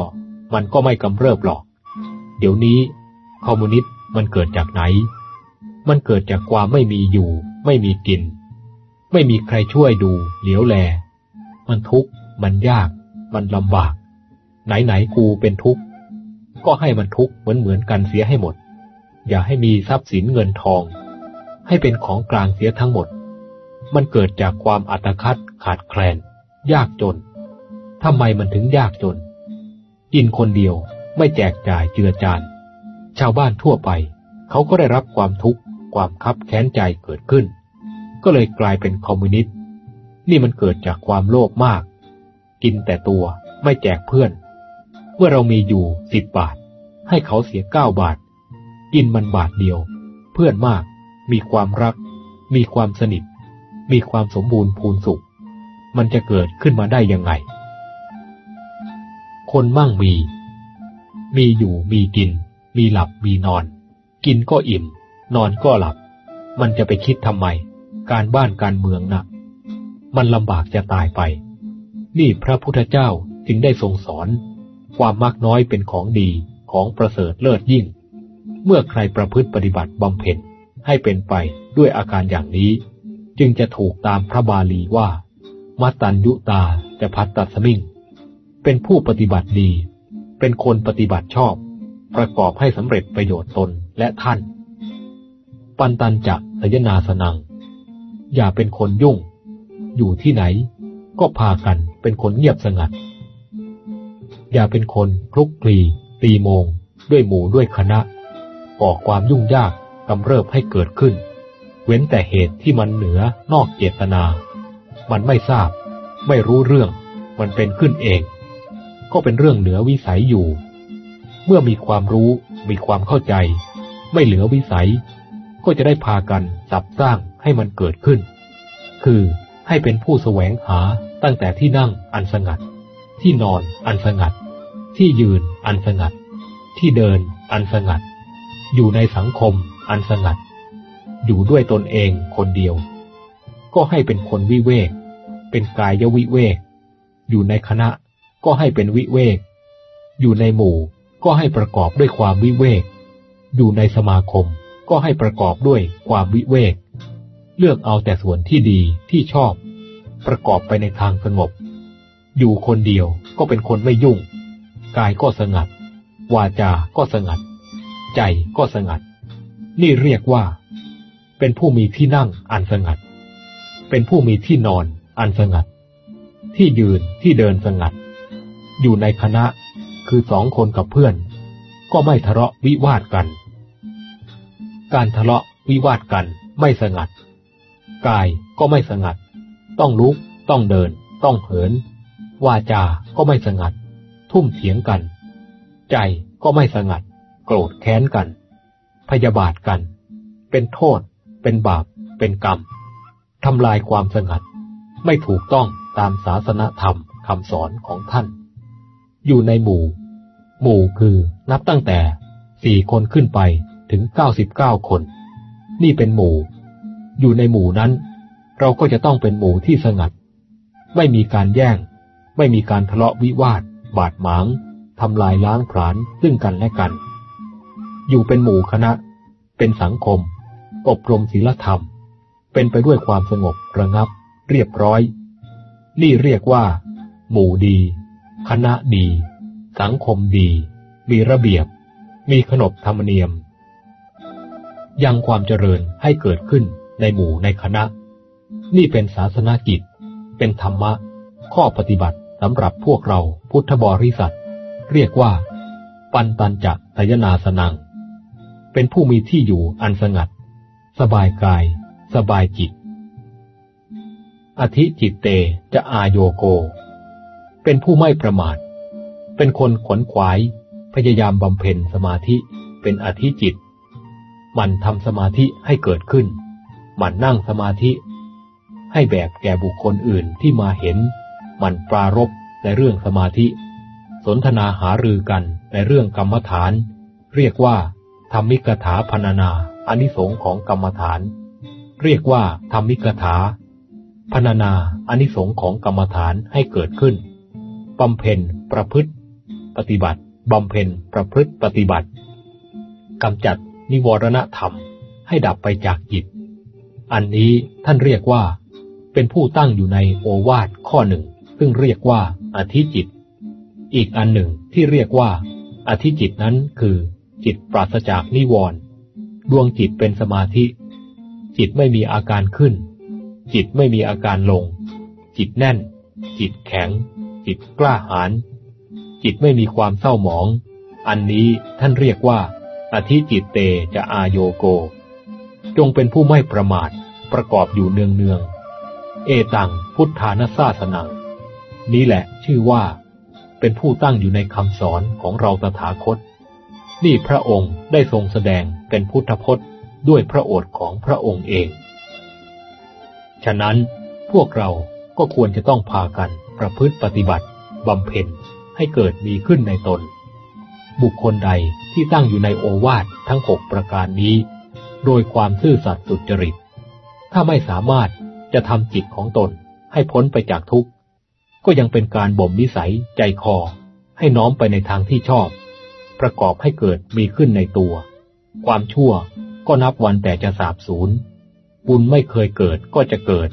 A: มันก็ไม่กำเริบหรอก เดี๋ยวนี้ คอมมิวนิสต์มันเกิดจากไหน มันเกิดจากความไม่มีอยู่ ไม่มีกิน ไม่มีใครช่วยดูเหลียวแล มันทุกข์ มันยาก มันลำบาก ไหนไหนกูเป็นทุกข์ ก็ให้มันทุกข์เหมือนเหมือนกันเสียให้หมด อย่าให้มีทรัพย์สินเงินทอง ให้เป็นของกลางเสียทั้งหมด มันเกิดจากความอัตคัดขาดแคลน ยากจนทำไมมันถึงยากจน กินคนเดียวไม่แจกจ่ายเจือจาน ชาวบ้านทั่วไป เขาก็ได้รับความทุกข์ ความคับแค้นใจเกิดขึ้น ก็เลยกลายเป็นคอมมิวนิสต์นี่มันเกิดจากความโลภมาก กินแต่ตัวไม่แจกเพื่อน เมื่อเรามีอยู่สิบบาท ให้เขาเสียเก้าบาท กินมันบาทเดียว เพื่อนมาก มีความรัก มีความสนิท มีความสมบูรณ์พูนสุข มันจะเกิดขึ้นมาได้ยังไง คนมั่งมี มีอยู่มีกิน มีหลับมีนอน กินก็อิ่ม นอนก็หลับ มันจะไปคิดทำไม การบ้านการเมืองนะ่ะ มันลำบากจะตายไป นี่พระพุทธเจ้าจึงได้ทรงสอน ความมากน้อยเป็นของดีของประเสริฐเลิศยิ่ง เมื่อใครประพฤติปฏิบัติบำเพ็ญให้เป็นไปด้วยอาการอย่างนี้ จึงจะถูกตามพระบาลีว่า มัตตัญยุตาจะพัตตสมิงเป็นผู้ปฏิบัติดี เป็นคนปฏิบัติชอบ ประกอบให้สำเร็จประโยชน์ตนและท่าน ปันตันจักสยนาสนัง อย่าเป็นคนยุ่ง อยู่ที่ไหน ก็พากันเป็นคนเงียบสงัด อย่าเป็นคนคลุกคลี ตีโมง ด้วยหมู่ด้วยคณะก่อความยุ่งยากกำเริบให้เกิดขึ้น เว้นแต่เหตุที่มันเหนือนอกเจตนา มันไม่ทราบ ไม่รู้เรื่อง มันเป็นขึ้นเอง ก็เป็นเรื่องเหนือวิสัยอยู่ เมื่อมีความรู้ มีความเข้าใจ ไม่เหลือวิสัย ก็จะได้พากันสับสร้างให้มันเกิดขึ้น คือให้เป็นผู้แสวงหาตั้งแต่ที่นั่งอันสงัด ที่นอนอันสงัด ที่ยืนอันสงัด ที่เดินอันสงัด อยู่ในสังคมอันสงัด อยู่ด้วยตนเองคนเดียว ก็ให้เป็นคนวิเวก เป็นกายวิเวก อยู่ในคณะก็ให้เป็นวิเวก อยู่ในหมู่ก็ให้ประกอบด้วยความวิเวก อยู่ในสมาคมก็ให้ประกอบด้วยความวิเวก เลือกเอาแต่ส่วนที่ดีที่ชอบ ประกอบไปในทางสงบ อยู่คนเดียวก็เป็นคนไม่ยุ่ง กายก็สงัด วาจาก็สงัด ใจก็สงัด นี่เรียกว่า เป็นผู้มีที่นั่งอันสงัด เป็นผู้มีที่นอนอันสงัด ที่ยืนที่เดินสงัด อยู่ในคณะคือสองคนกับเพื่อน ก็ไม่ทะเลาะวิวาทกัน การทะเลาะวิวาทกันไม่สงัด กายก็ไม่สงัด ต้องลุก ต้องเดิน ต้องเหิน วาจา ก็ไม่สงัด ทุ่มเถียงกัน ใจก็ไม่สงัด โกรธแค้นกัน พยาบาทกัน เป็นโทษ เป็นบาป เป็นกรรม ทำลายความสงัด ไม่ถูกต้องตามศาสนธรรมคำสอนของท่าน อยู่ในหมู่ หมู่คือนับตั้งแต่สี่คนขึ้นไปถึงเก้าสิบเก้าคน นี่เป็นหมู่ อยู่ในหมู่นั้น เราก็จะต้องเป็นหมู่ที่สงัด ไม่มีการแย่ง ไม่มีการทะเลาะวิวาท บาดหมางทำลายล้างผลาญซึ่งกันและกัน อยู่เป็นหมู่คณะ เป็นสังคม อบรมศีลธรรม เป็นไปด้วยความสงบระงับ เรียบร้อย นี่เรียกว่า หมู่ดี คณะดี สังคมดี มีระเบียบ มีขนบธรรมเนียม ยังความเจริญให้เกิดขึ้นในหมู่ในคณะ นี่เป็นศาสนากิจ เป็นธรรมะ ข้อปฏิบัติสำหรับพวกเราพุทธบริษัท เรียกว่า ปันตันจะทยนาสนัง เป็นผู้มีที่อยู่อันสงัด สบายกาย สบายจิต อธิจิตเตจะอาโยโก เป็นผู้ไม่ประมาท เป็นคนขวนขวาย พยายามบำเพ็ญสมาธิเป็นอธิจิต มันทำสมาธิให้เกิดขึ้น มันนั่งสมาธิ ให้แบบแก่บุคคลอื่นที่มาเห็น มันปรารบในเรื่องสมาธิ สนทนาหารือกันในเรื่องกรรมฐาน เรียกว่าธรรมิกถาพรรณนา อานิสงค์ของกรรมฐาน เรียกว่าธรรมิกถาพรรณนาอานิสงค์ของกรรมฐานให้เกิดขึ้นบำเพ็ญประพฤติ ปฏิบัติบำเพ็ญประพฤติปฏิบัติกำจัดนิวรณธรรมให้ดับไปจากจิต อันนี้ท่านเรียกว่า เป็นผู้ตั้งอยู่ในโอวาทข้อหนึ่ง ซึ่งเรียกว่าอธิจิต อีกอันหนึ่งที่เรียกว่า อธิจิตนั้นคือจิตปราศจากนิวรณ์ ดวงจิตเป็นสมาธิ จิตไม่มีอาการขึ้น จิตไม่มีอาการลง จิตแน่น จิตแข็ง จิตกล้าหาญจิตไม่มีความเศร้าหมอง อันนี้ท่านเรียกว่า อธิจิตเตจะอาโยโก จงเป็นผู้ไม่ประมาทประกอบอยู่เนืองเนือง เอตังพุทธานศาสนัง นี้แหละชื่อว่า เป็นผู้ตั้งอยู่ในคำสอนของเราตถาคต นี่พระองค์ได้ทรงแสดง เป็นพุทธพจน์ด้วยพระโอษฐ์ของพระองค์เอง ฉะนั้นพวกเราก็ควรจะต้องพากันประพฤติปฏิบัติบำเพ็ญให้เกิดมีขึ้นในตน บุคคลใดที่ตั้งอยู่ในโอวาททั้งหกประการนี้ โดยความซื่อสัตย์สุจริต ถ้าไม่สามารถจะทำจิตของตนให้พ้นไปจากทุกข์ ก็ยังเป็นการบ่มนิสัยใจคอ ให้น้อมไปในทางที่ชอบ ประกอบให้เกิดมีขึ้นในตัว ความชั่วก็นับวันแต่จะสาบสูญ บุญไม่เคยเกิดก็จะเกิด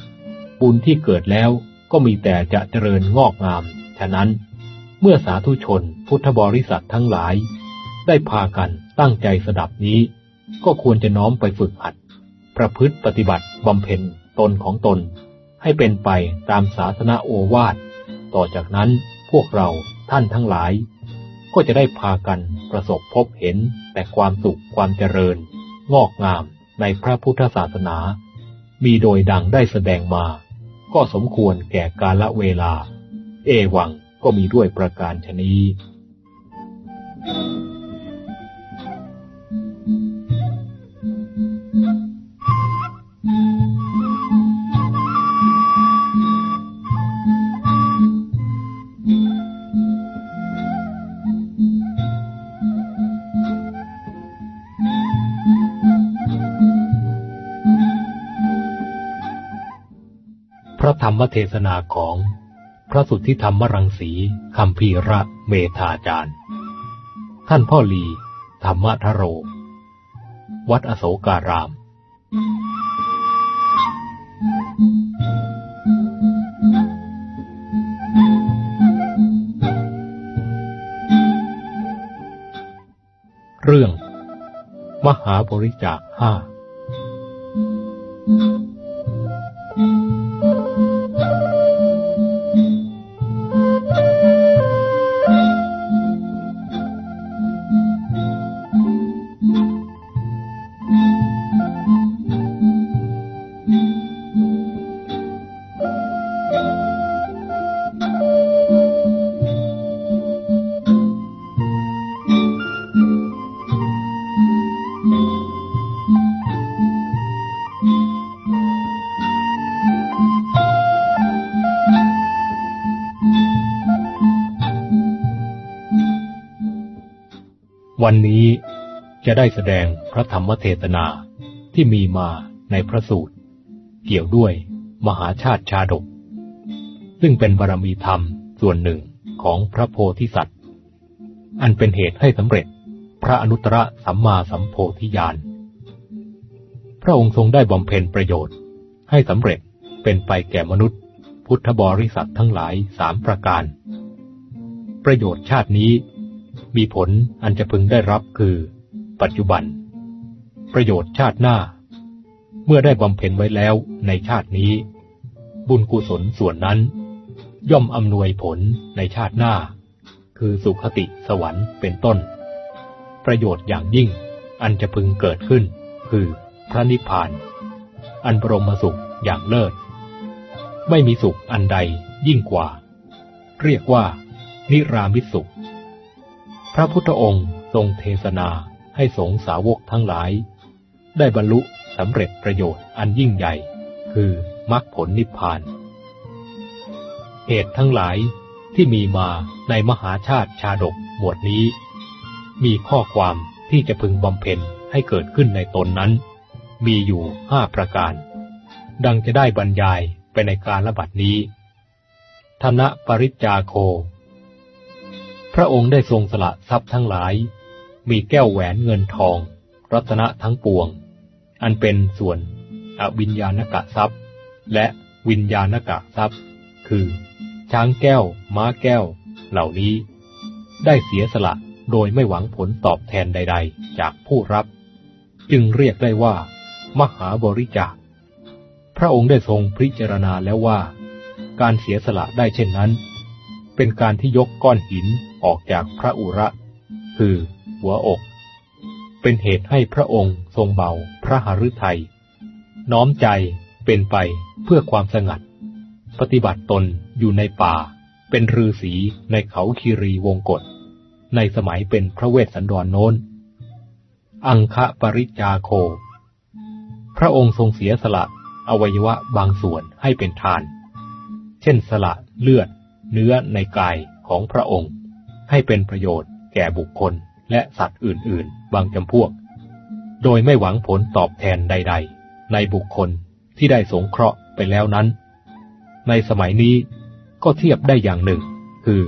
A: บุญที่เกิดแล้วก็มีแต่จะเจริญงอกงาม ฉะนั้น เมื่อสาธุชนพุทธบริษัททั้งหลาย ได้พากันตั้งใจสดับนี้ ก็ควรจะน้อมไปฝึกหัด ประพฤติปฏิบัติบำเพ็ญตนของตน ให้เป็นไปตามศาสนาโอวาท ต่อจากนั้นพวกเราท่านทั้งหลาย ก็จะได้พากันประสบพบเห็นแต่ความสุขความเจริญ งอกงามในพระพุทธศาสนา มีโดยดังได้แสดงมา ก็สมควรแก่กาลเวลา เอวังก็มีด้วยประการชนี้พร รรมเทศนาของพระสุทธิธรรมรังสีคำพีระเมธาจารย์ ท่านพ่อลี ธรรมทโร วัดอโศการาม เรื่อง มหาบริจาคห้า ได้แสดงพระธรรมเทศนาที่มีมาในพระสูตร เกี่ยวด้วยมหาชาติชาดก ซึ่งเป็นบารมีธรรมส่วนหนึ่งของพระโพธิสัตว์ อันเป็นเหตุให้สำเร็จพระอนุตตรสัมมาสัมโพธิญาณ พระองค์ทรงได้บำเพ็ญประโยชน์ ให้สำเร็จเป็นไปแก่มนุษย์ พุทธบริษัททั้งหลายสามประการ ประโยชน์ชาตินี้มีผลอันจะพึงได้รับคือ ปัจจุบัน ประโยชน์ชาติหน้า เมื่อได้บำเพ็ญไว้แล้วในชาตินี้ บุญกุศลส่วนนั้น ย่อมอำนวยผลในชาติหน้า คือสุขติสวรรค์เป็นต้น ประโยชน์อย่างยิ่งอันจะพึงเกิดขึ้น คือพระนิพพาน อันบรมสุขอย่างเลิศ ไม่มีสุขอันใดยิ่งกว่า เรียกว่า นิรามิตสุข พระพุทธองค์ทรงเทศนา ให้สงฆ์สาวกทั้งหลาย ได้บรรลุสำเร็จประโยชน์อันยิ่งใหญ่ คือมรรคผลนิพพาน เหตุทั้งหลายที่มีมาในมหาชาติชาดกหมวดนี้ มีข้อความที่จะพึงบำเพ็ญให้เกิดขึ้นในตนนั้น มีอยู่ห้าประการ ดังจะได้บรรยายไปในการระบัดนี้ ธนะปริจจาโค พระองค์ได้ทรงสละทรัพย์ทั้งหลาย มีแก้วแหวนเงินทอง รัตนะทั้งปวง อันเป็นส่วนอวิญญาณกะทรัพย์ และวิญญาณกะทรัพย์ คือ ช้างแก้ว ม้าแก้ว เหล่านี้ ได้เสียสละโดยไม่หวังผลตอบแทนใด ๆ จากผู้รับ จึงเรียกได้ว่า มหาบริจาค พระองค์ได้ทรงพิจารณาแล้วว่า การเสียสละได้เช่นนั้น เป็นการที่ยกก้อนหินออกจากพระอุระคคือ หัวอก เป็นเหตุให้พระองค์ทรงเบาพระหฤทัย น้อมใจเป็นไปเพื่อความสงัด ปฏิบัติตนอยู่ในป่า เป็นฤาษีในเขาคีรีวงกฏในสมัยเป็นพระเวสสันดรโน้น อังคะปริจาโค พระองค์ทรงเสียสละอวัยวะบางส่วนให้เป็นทาน เช่นสละเลือด เนื้อในกายของพระองค์ ให้เป็นประโยชน์แก่บุคคล และสัตว์อื่นๆ บางจำพวก โดยไม่หวังผลตอบแทนใด ๆ ในบุคคลที่ได้สงเคราะห์ไปแล้วนั้น ในสมัยนี้ก็เทียบได้อย่างหนึ่ง คือ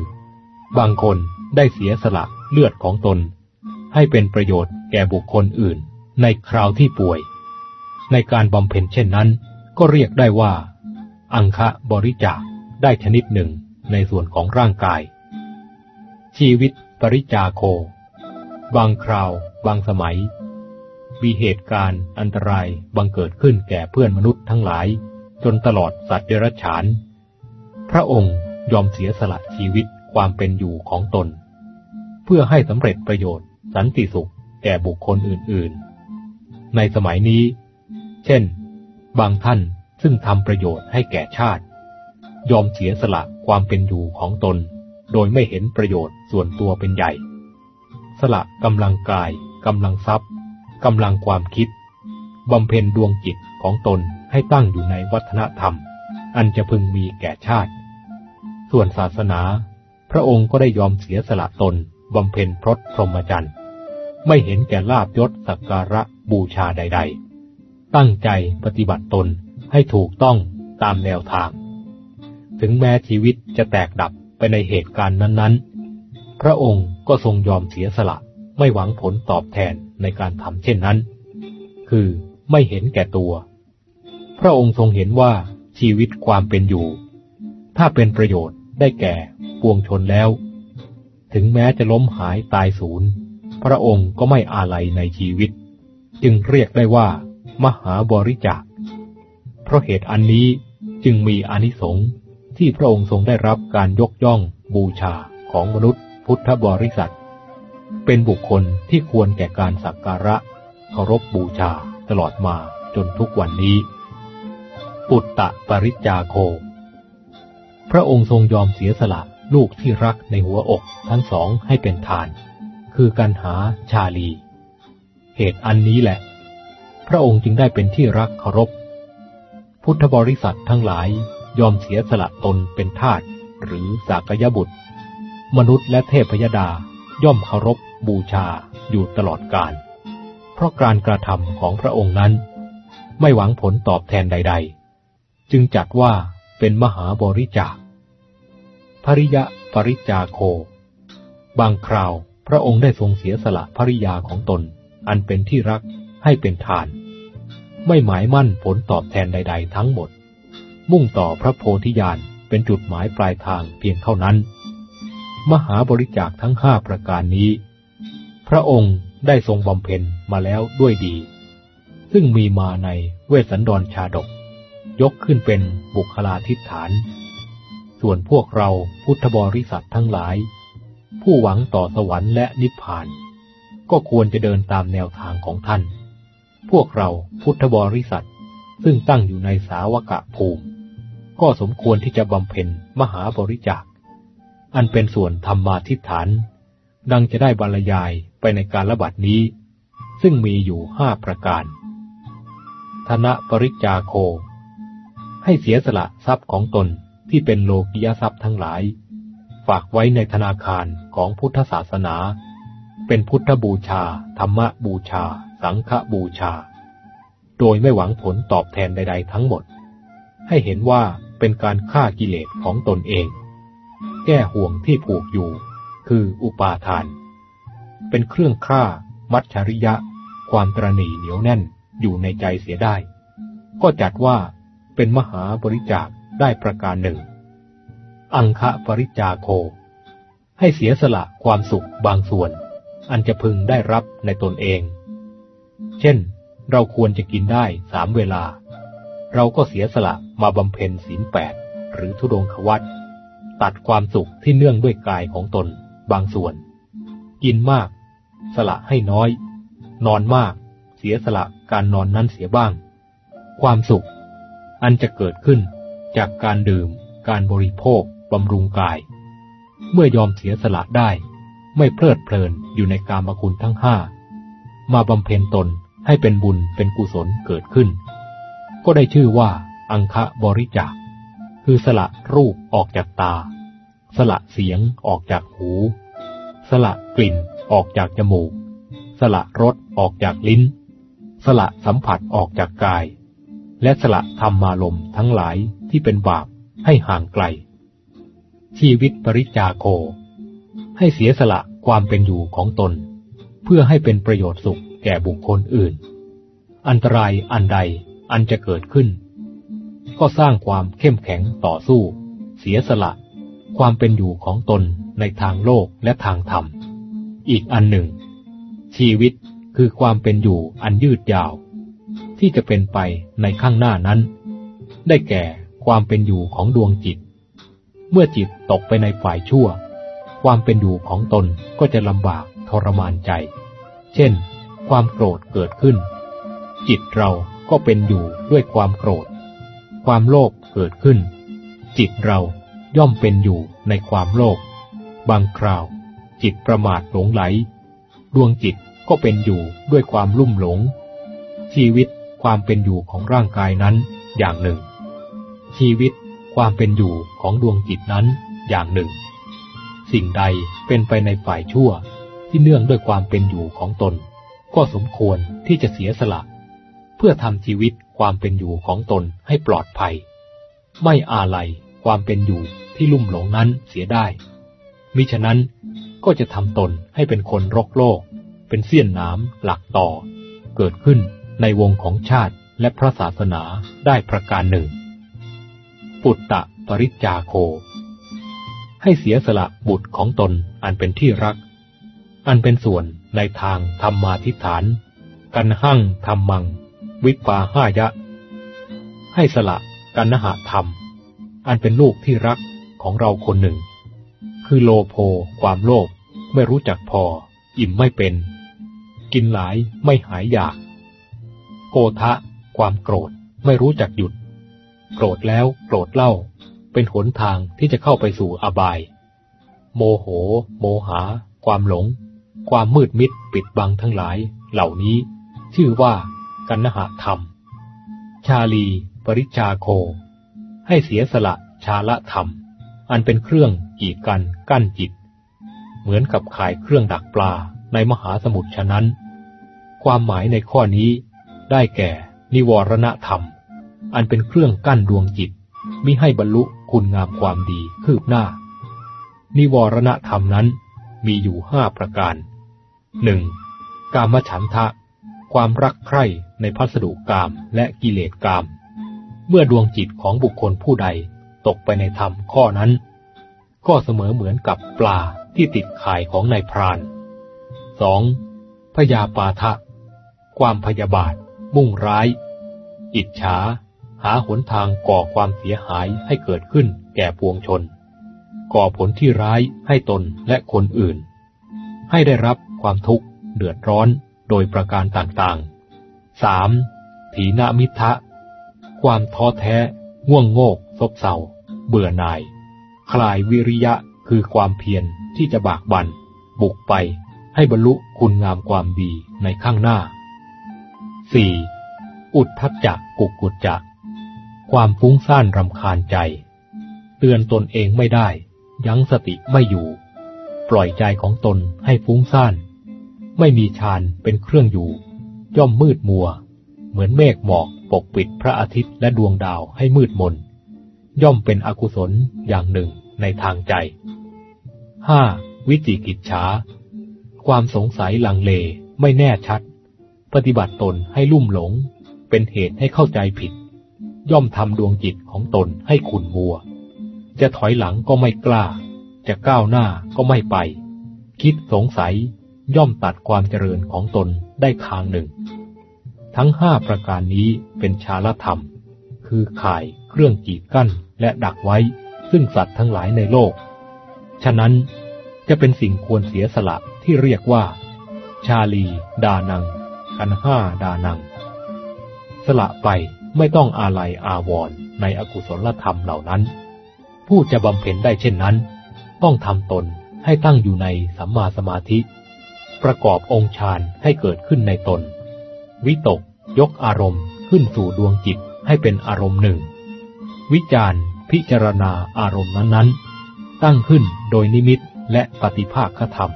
A: บางคนได้เสียสละเลือดของตน ให้เป็นประโยชน์แก่บุคคลอื่น ในคราวที่ป่วย ในการบำเพ็ญเช่นนั้น ก็เรียกได้ว่า อังคะบริจาคได้ชนิดหนึ่งในส่วนของร่างกาย ชีวิตปริจาโค บางคราว บางสมัย มีเหตุการณ์อันตรายบังเกิดขึ้นแก่เพื่อนมนุษย์ทั้งหลาย จนตลอดสัตว์เดรัจฉาน พระองค์ยอมเสียสละชีวิตความเป็นอยู่ของตน เพื่อให้สำเร็จประโยชน์สันติสุขแก่บุคคลอื่นๆ ในสมัยนี้ เช่น บางท่านซึ่งทำประโยชน์ให้แก่ชาติ ยอมเสียสละความเป็นอยู่ของตน โดยไม่เห็นประโยชน์ส่วนตัวเป็นใหญ่ สละกำลังกายกำลังทรัพย์กำลังความคิดบำเพ็ญดวงจิตของตนให้ตั้งอยู่ในวัฒนธรรม อันจะพึงมีแก่ชาติ ส่วนศาสนา พระองค์ก็ได้ยอมเสียสละตนบำเพ็ญพรตพรหมจรรย์ไม่เห็นแก่ลาบยศสักการะบูชาใด ๆ ตั้งใจปฏิบัติตนให้ถูกต้องตามแนวทาง ถึงแม้ชีวิตจะแตกดับไปในเหตุการณ์นั้นๆ พระองค์ก็ทรงยอมเสียสละไม่หวังผลตอบแทนในการทำเช่นนั้น คือไม่เห็นแก่ตัว พระองค์ทรงเห็นว่าชีวิตความเป็นอยู่ ถ้าเป็นประโยชน์ได้แก่ปวงชนแล้ว ถึงแม้จะล้มหายตายสูญพระองค์ก็ไม่อาลัยในชีวิต จึงเรียกได้ว่า มหาบริจาค เพราะเหตุอันนี้จึงมีอนิสงส์ที่พระองค์ทรงได้รับการยกย่องบูชาของมนุษย์ พุทธบริษัท เป็นบุคคลที่ควรแก่การสักการะเคารพบบูชาตลอดมาจนทุกวันนี้ ปุตตะปริจาโค พระองค์ทรงยอมเสียสละลูกที่รักในหัวอกทั้งสองให้เป็นทาน คือกันหาชาลี เหตุอันนี้แหละ พระองค์จึงได้เป็นที่รักเคารพ พุทธบริษัททั้งหลายยอมเสียสละตนเป็นทาสหรือสากยบุตร มนุษย์และเทพยดาย่อมเคารพบูชาอยู่ตลอดกาล เพราะการกระทำของพระองค์นั้น ไม่หวังผลตอบแทนใด ๆ จึงจัดว่าเป็นมหาบริจาค ภริยะปริจาโค บางคราวพระองค์ได้ทรงเสียสละภริยาของตน อันเป็นที่รักให้เป็นทาน ไม่หมายมั่นผลตอบแทนใด ๆ ทั้งหมด มุ่งต่อพระโพธิญาณเป็นจุดหมายปลายทางเพียงเท่านั้น มหาบริจาคทั้งห้าประการนี้ พระองค์ได้ทรงบำเพ็ญมาแล้วด้วยดี ซึ่งมีมาในเวสสันดรชาดก ยกขึ้นเป็นบุคลาธิฐาน ส่วนพวกเราพุทธบริษัททั้งหลาย ผู้หวังต่อสวรรค์และนิพพาน ก็ควรจะเดินตามแนวทางของท่าน พวกเราพุทธบริษัทซึ่งตั้งอยู่ในสาวกะภูมิ ก็สมควรที่จะบำเพ็ญมหาบริจาค อันเป็นส่วนธรรมาทิฏฐาน ดังจะได้บรรยายไปในการระบาดนี้ ซึ่งมีอยู่ห้าประการ ธนะปริจาโค ให้เสียสละทรัพย์ของตนที่เป็นโลกิยทรัพย์ทั้งหลาย ฝากไว้ในธนาคารของพุทธศาสนา เป็นพุทธบูชา ธรรมบูชา สังฆบูชา โดยไม่หวังผลตอบแทนใด ๆ ทั้งหมด ให้เห็นว่าเป็นการฆ่ากิเลสของตนเอง แก้ห่วงที่ผูกอยู่ คืออุปาทาน เป็นเครื่องฆ่า มัจฉริยะ ความตรณีเหนียวแน่นอยู่ในใจเสียได้ ก็จัดว่าเป็นมหาบริจาคได้ประการหนึ่ง อังคะปริจาโค ให้เสียสละความสุขบางส่วน อันจะพึงได้รับในตนเอง เช่น เราควรจะกินได้สามเวลา เราก็เสียสละมาบำเพ็ญศีลแปดหรือทุดงควัต ตัดความสุขที่เนื่องด้วยกายของตนบางส่วน กินมาก สละให้น้อย นอนมาก เสียสละการนอนนั้นเสียบ้าง ความสุข อันจะเกิดขึ้นจากการดื่ม การบริโภคบำรุงกาย เมื่อยอมเสียสละได้ ไม่เพลิดเพลินอยู่ในกามคุณทั้งห้า มาบำเพ็ญตนให้เป็นบุญเป็นกุศลเกิดขึ้น ก็ได้ชื่อว่า อังคะบริจาค คือสละรูปออกจากตา สละเสียงออกจากหู สละกลิ่นออกจากจมูก สละรสออกจากลิ้น สละสัมผัสออกจากกาย และสละธรรมารมทั้งหลายที่เป็นบาปให้ห่างไกล ชีวิตปริจาโค ให้เสียสละความเป็นอยู่ของตน เพื่อให้เป็นประโยชน์สุขแก่บุคคลอื่น อันตรายอันใดอันจะเกิดขึ้น ก็สร้างความเข้มแข็งต่อสู้ เสียสละ ความเป็นอยู่ของตนในทางโลกและทางธรรม อีกอันหนึ่ง ชีวิตคือความเป็นอยู่อันยืดยาว ที่จะเป็นไปในข้างหน้านั้น ได้แก่ความเป็นอยู่ของดวงจิต เมื่อจิตตกไปในฝ่ายชั่ว ความเป็นอยู่ของตนก็จะลำบากทรมานใจ เช่น ความโกรธเกิดขึ้น จิตเราก็เป็นอยู่ด้วยความโกรธ ความโลภเกิดขึ้น จิตเราย่อมเป็นอยู่ในความโลภบางคราว จิตประมาทหลงไหล ดวงจิตก็เป็นอยู่ด้วยความลุ่มหลง ชีวิตความเป็นอยู่ของร่างกายนั้นอย่างหนึ่ง ชีวิตความเป็นอยู่ของดวงจิตนั้นอย่างหนึ่ง สิ่งใดเป็นไปในฝ่ายชั่วที่เนื่องด้วยความเป็นอยู่ของตน ก็สมควรที่จะเสียสละ เพื่อทำชีวิต ความเป็นอยู่ของตนให้ปลอดภัย ไม่อาลัยความเป็นอยู่ที่ลุ่มหลงนั้นเสียได้ มิฉะนั้นก็จะทำตนให้เป็นคนรกโลก เป็นเสี้ยนน้ำหลักต่อ เกิดขึ้นในวงของชาติและพระศาสนาได้ประการหนึ่ง ปุตตะปริจาโค ให้เสียสละบุตรของตนอันเป็นที่รัก อันเป็นส่วนในทางธรรมาทิฏฐาน กันหั่งธรรมัง วิปาห้ายะ ให้สละกันนหะธรรม อันเป็นลูกที่รักของเราคนหนึ่ง คือโลโภความโลภไม่รู้จักพอ อิ่มไม่เป็น กินหลายไม่หายอยาก โกทะ ความโกรธไม่รู้จักหยุด โกรธแล้วโกรธเล่า เป็นหนทางที่จะเข้าไปสู่อบาย โมโห โมหา ความหลง ความมืดมิดปิดบังทั้งหลายเหล่านี้ ชื่อว่า กันนหะธรรม ชาลี ปริชาโค ให้เสียสละชาละธรรม อันเป็นเครื่องกีดกันกั้นจิต เหมือนกับขายเครื่องดักปลาในมหาสมุทรฉะนั้น ความหมายในข้อนี้ได้แก่ นิวรณธรรม อันเป็นเครื่องกั้นดวงจิตมิให้บรรลุคุณงามความดีคืบหน้า นิวรณธรรมนั้นมีอยู่ห้าประการหนึ่งกามฉันทะ ความรักใคร่ในพัสดุกามและกิเลสกาม เมื่อดวงจิตของบุคคลผู้ใดตกไปในธรรมข้อนั้น ก็เสมอเหมือนกับปลาที่ติดข่ายของนายพรานสองพยาปาทะ ความพยาบาท มุ่งร้าย อิจฉา หาหนทางก่อความเสียหายให้เกิดขึ้นแก่ปวงชน ก่อผลที่ร้ายให้ตนและคนอื่น ให้ได้รับความทุกข์เดือดร้อน โดยประการต่างๆสามถีนามิทะ ความท้อแท้ ง่วงโงก ซบเซา เบื่อหน่าย คลายวิริยะคือความเพียรที่จะบากบัน่นบุกไปให้บรรลุคุณงามความดีในข้างหน้า 4. อุทธัจจะกุกุจจะ ความฟุ้งซ่านรำคาญใจ เตือนตนเองไม่ได้ ยั้งสติไม่อยู่ ปล่อยใจของตนให้ฟุ้งซ่าน ไม่มีฌานเป็นเครื่องอยู่ ย่อมมืดมัว เหมือนเมฆหมอกปกปิดพระอาทิตย์และดวงดาวให้มืดมน ย่อมเป็นอกุศลอย่างหนึ่งในทางใจ 5. วิจิกิจฉาความสงสัยลังเลไม่แน่ชัด ปฏิบัติตนให้ลุ่มหลง เป็นเหตุให้เข้าใจผิด ย่อมทำดวงจิตของตนให้ขุ่นมัว จะถอยหลังก็ไม่กล้า จะก้าวหน้าก็ไม่ไป คิดสงสัย ย่อมตัดความเจริญของตนได้ทางหนึ่ง ทั้งห้าประการนี้เป็นชาลธรรม คือข่ายเครื่องกีดกั้นและดักไว้ ซึ่งสัตว์ทั้งหลายในโลก ฉะนั้นจะเป็นสิ่งควรเสียสละที่เรียกว่า ชาลี ดานังขันห้าดานัง สละไปไม่ต้องอาลัยอาวรณ์ในอกุศลธรรมเหล่านั้น ผู้จะบำเพ็ญได้เช่นนั้น ต้องทำตนให้ตั้งอยู่ในสัมมาสมาธิ ประกอบองค์ฌานให้เกิดขึ้นในตน วิตก ยกอารมณ์ ขึ้นสู่ดวงจิตให้เป็นอารมณ์หนึ่ง วิจารพิจารณาอารมณ์นั้นๆ ตั้งขึ้นโดยนิมิตและปฏิภาคธรรม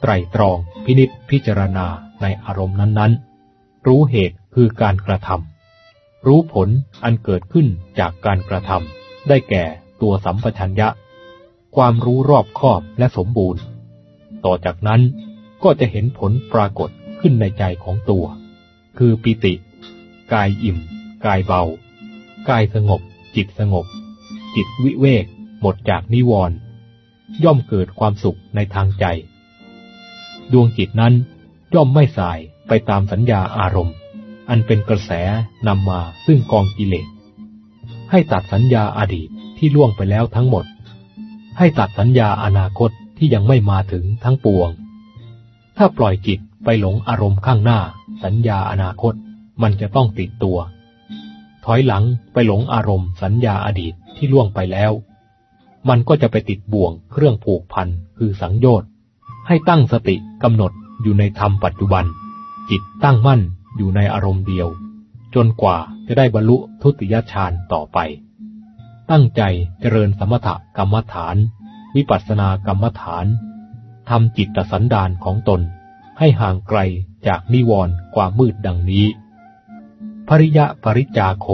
A: ไตรตรองพินิษพิจารณาในอารมณ์นั้นๆ รู้เหตุคือการกระทำรู้ผลอันเกิดขึ้นจากการกระทำได้แก่ตัวสัมปชัญญะ ความรู้รอบคอบและสมบูรณ์ ต่อจากนั้น ก็จะเห็นผลปรากฏขึ้นในใจของตัว คือปิติ กายอิ่ม กายเบา กายสงบ จิตสงบ จิตวิเวก หมดจากนิวรณ์ย่อมเกิดความสุขในทางใจ ดวงจิตนั้นย่อมไม่สายไปตามสัญญาอารมณ์ อันเป็นกระแสนำมาซึ่งกองกิเลส ให้ตัดสัญญาอดีตที่ล่วงไปแล้วทั้งหมด ให้ตัดสัญญาอนาคตที่ยังไม่มาถึงทั้งปวง ถ้าปล่อยจิตไปหลงอารมณ์ข้างหน้า สัญญาอนาคต มันจะต้องติดตัว ถอยหลังไปหลงอารมณ์ สัญญาอดีตที่ล่วงไปแล้ว มันก็จะไปติดบ่วงเครื่องผูกพันคือสังโยชน์ ให้ตั้งสติกำหนดอยู่ในธรรมปัจจุบัน จิตตั้งมั่นอยู่ในอารมณ์เดียว จนกว่าจะได้บรรลุทุติยฌานต่อไป ตั้งใจเจริญสมถกรรมฐาน วิปัสสนากรรมฐาน ทำจิตสันดานของตน ให้ห่างไกลจากนิวรณ์ความมืดดังนี้ ภริยะปริจาโค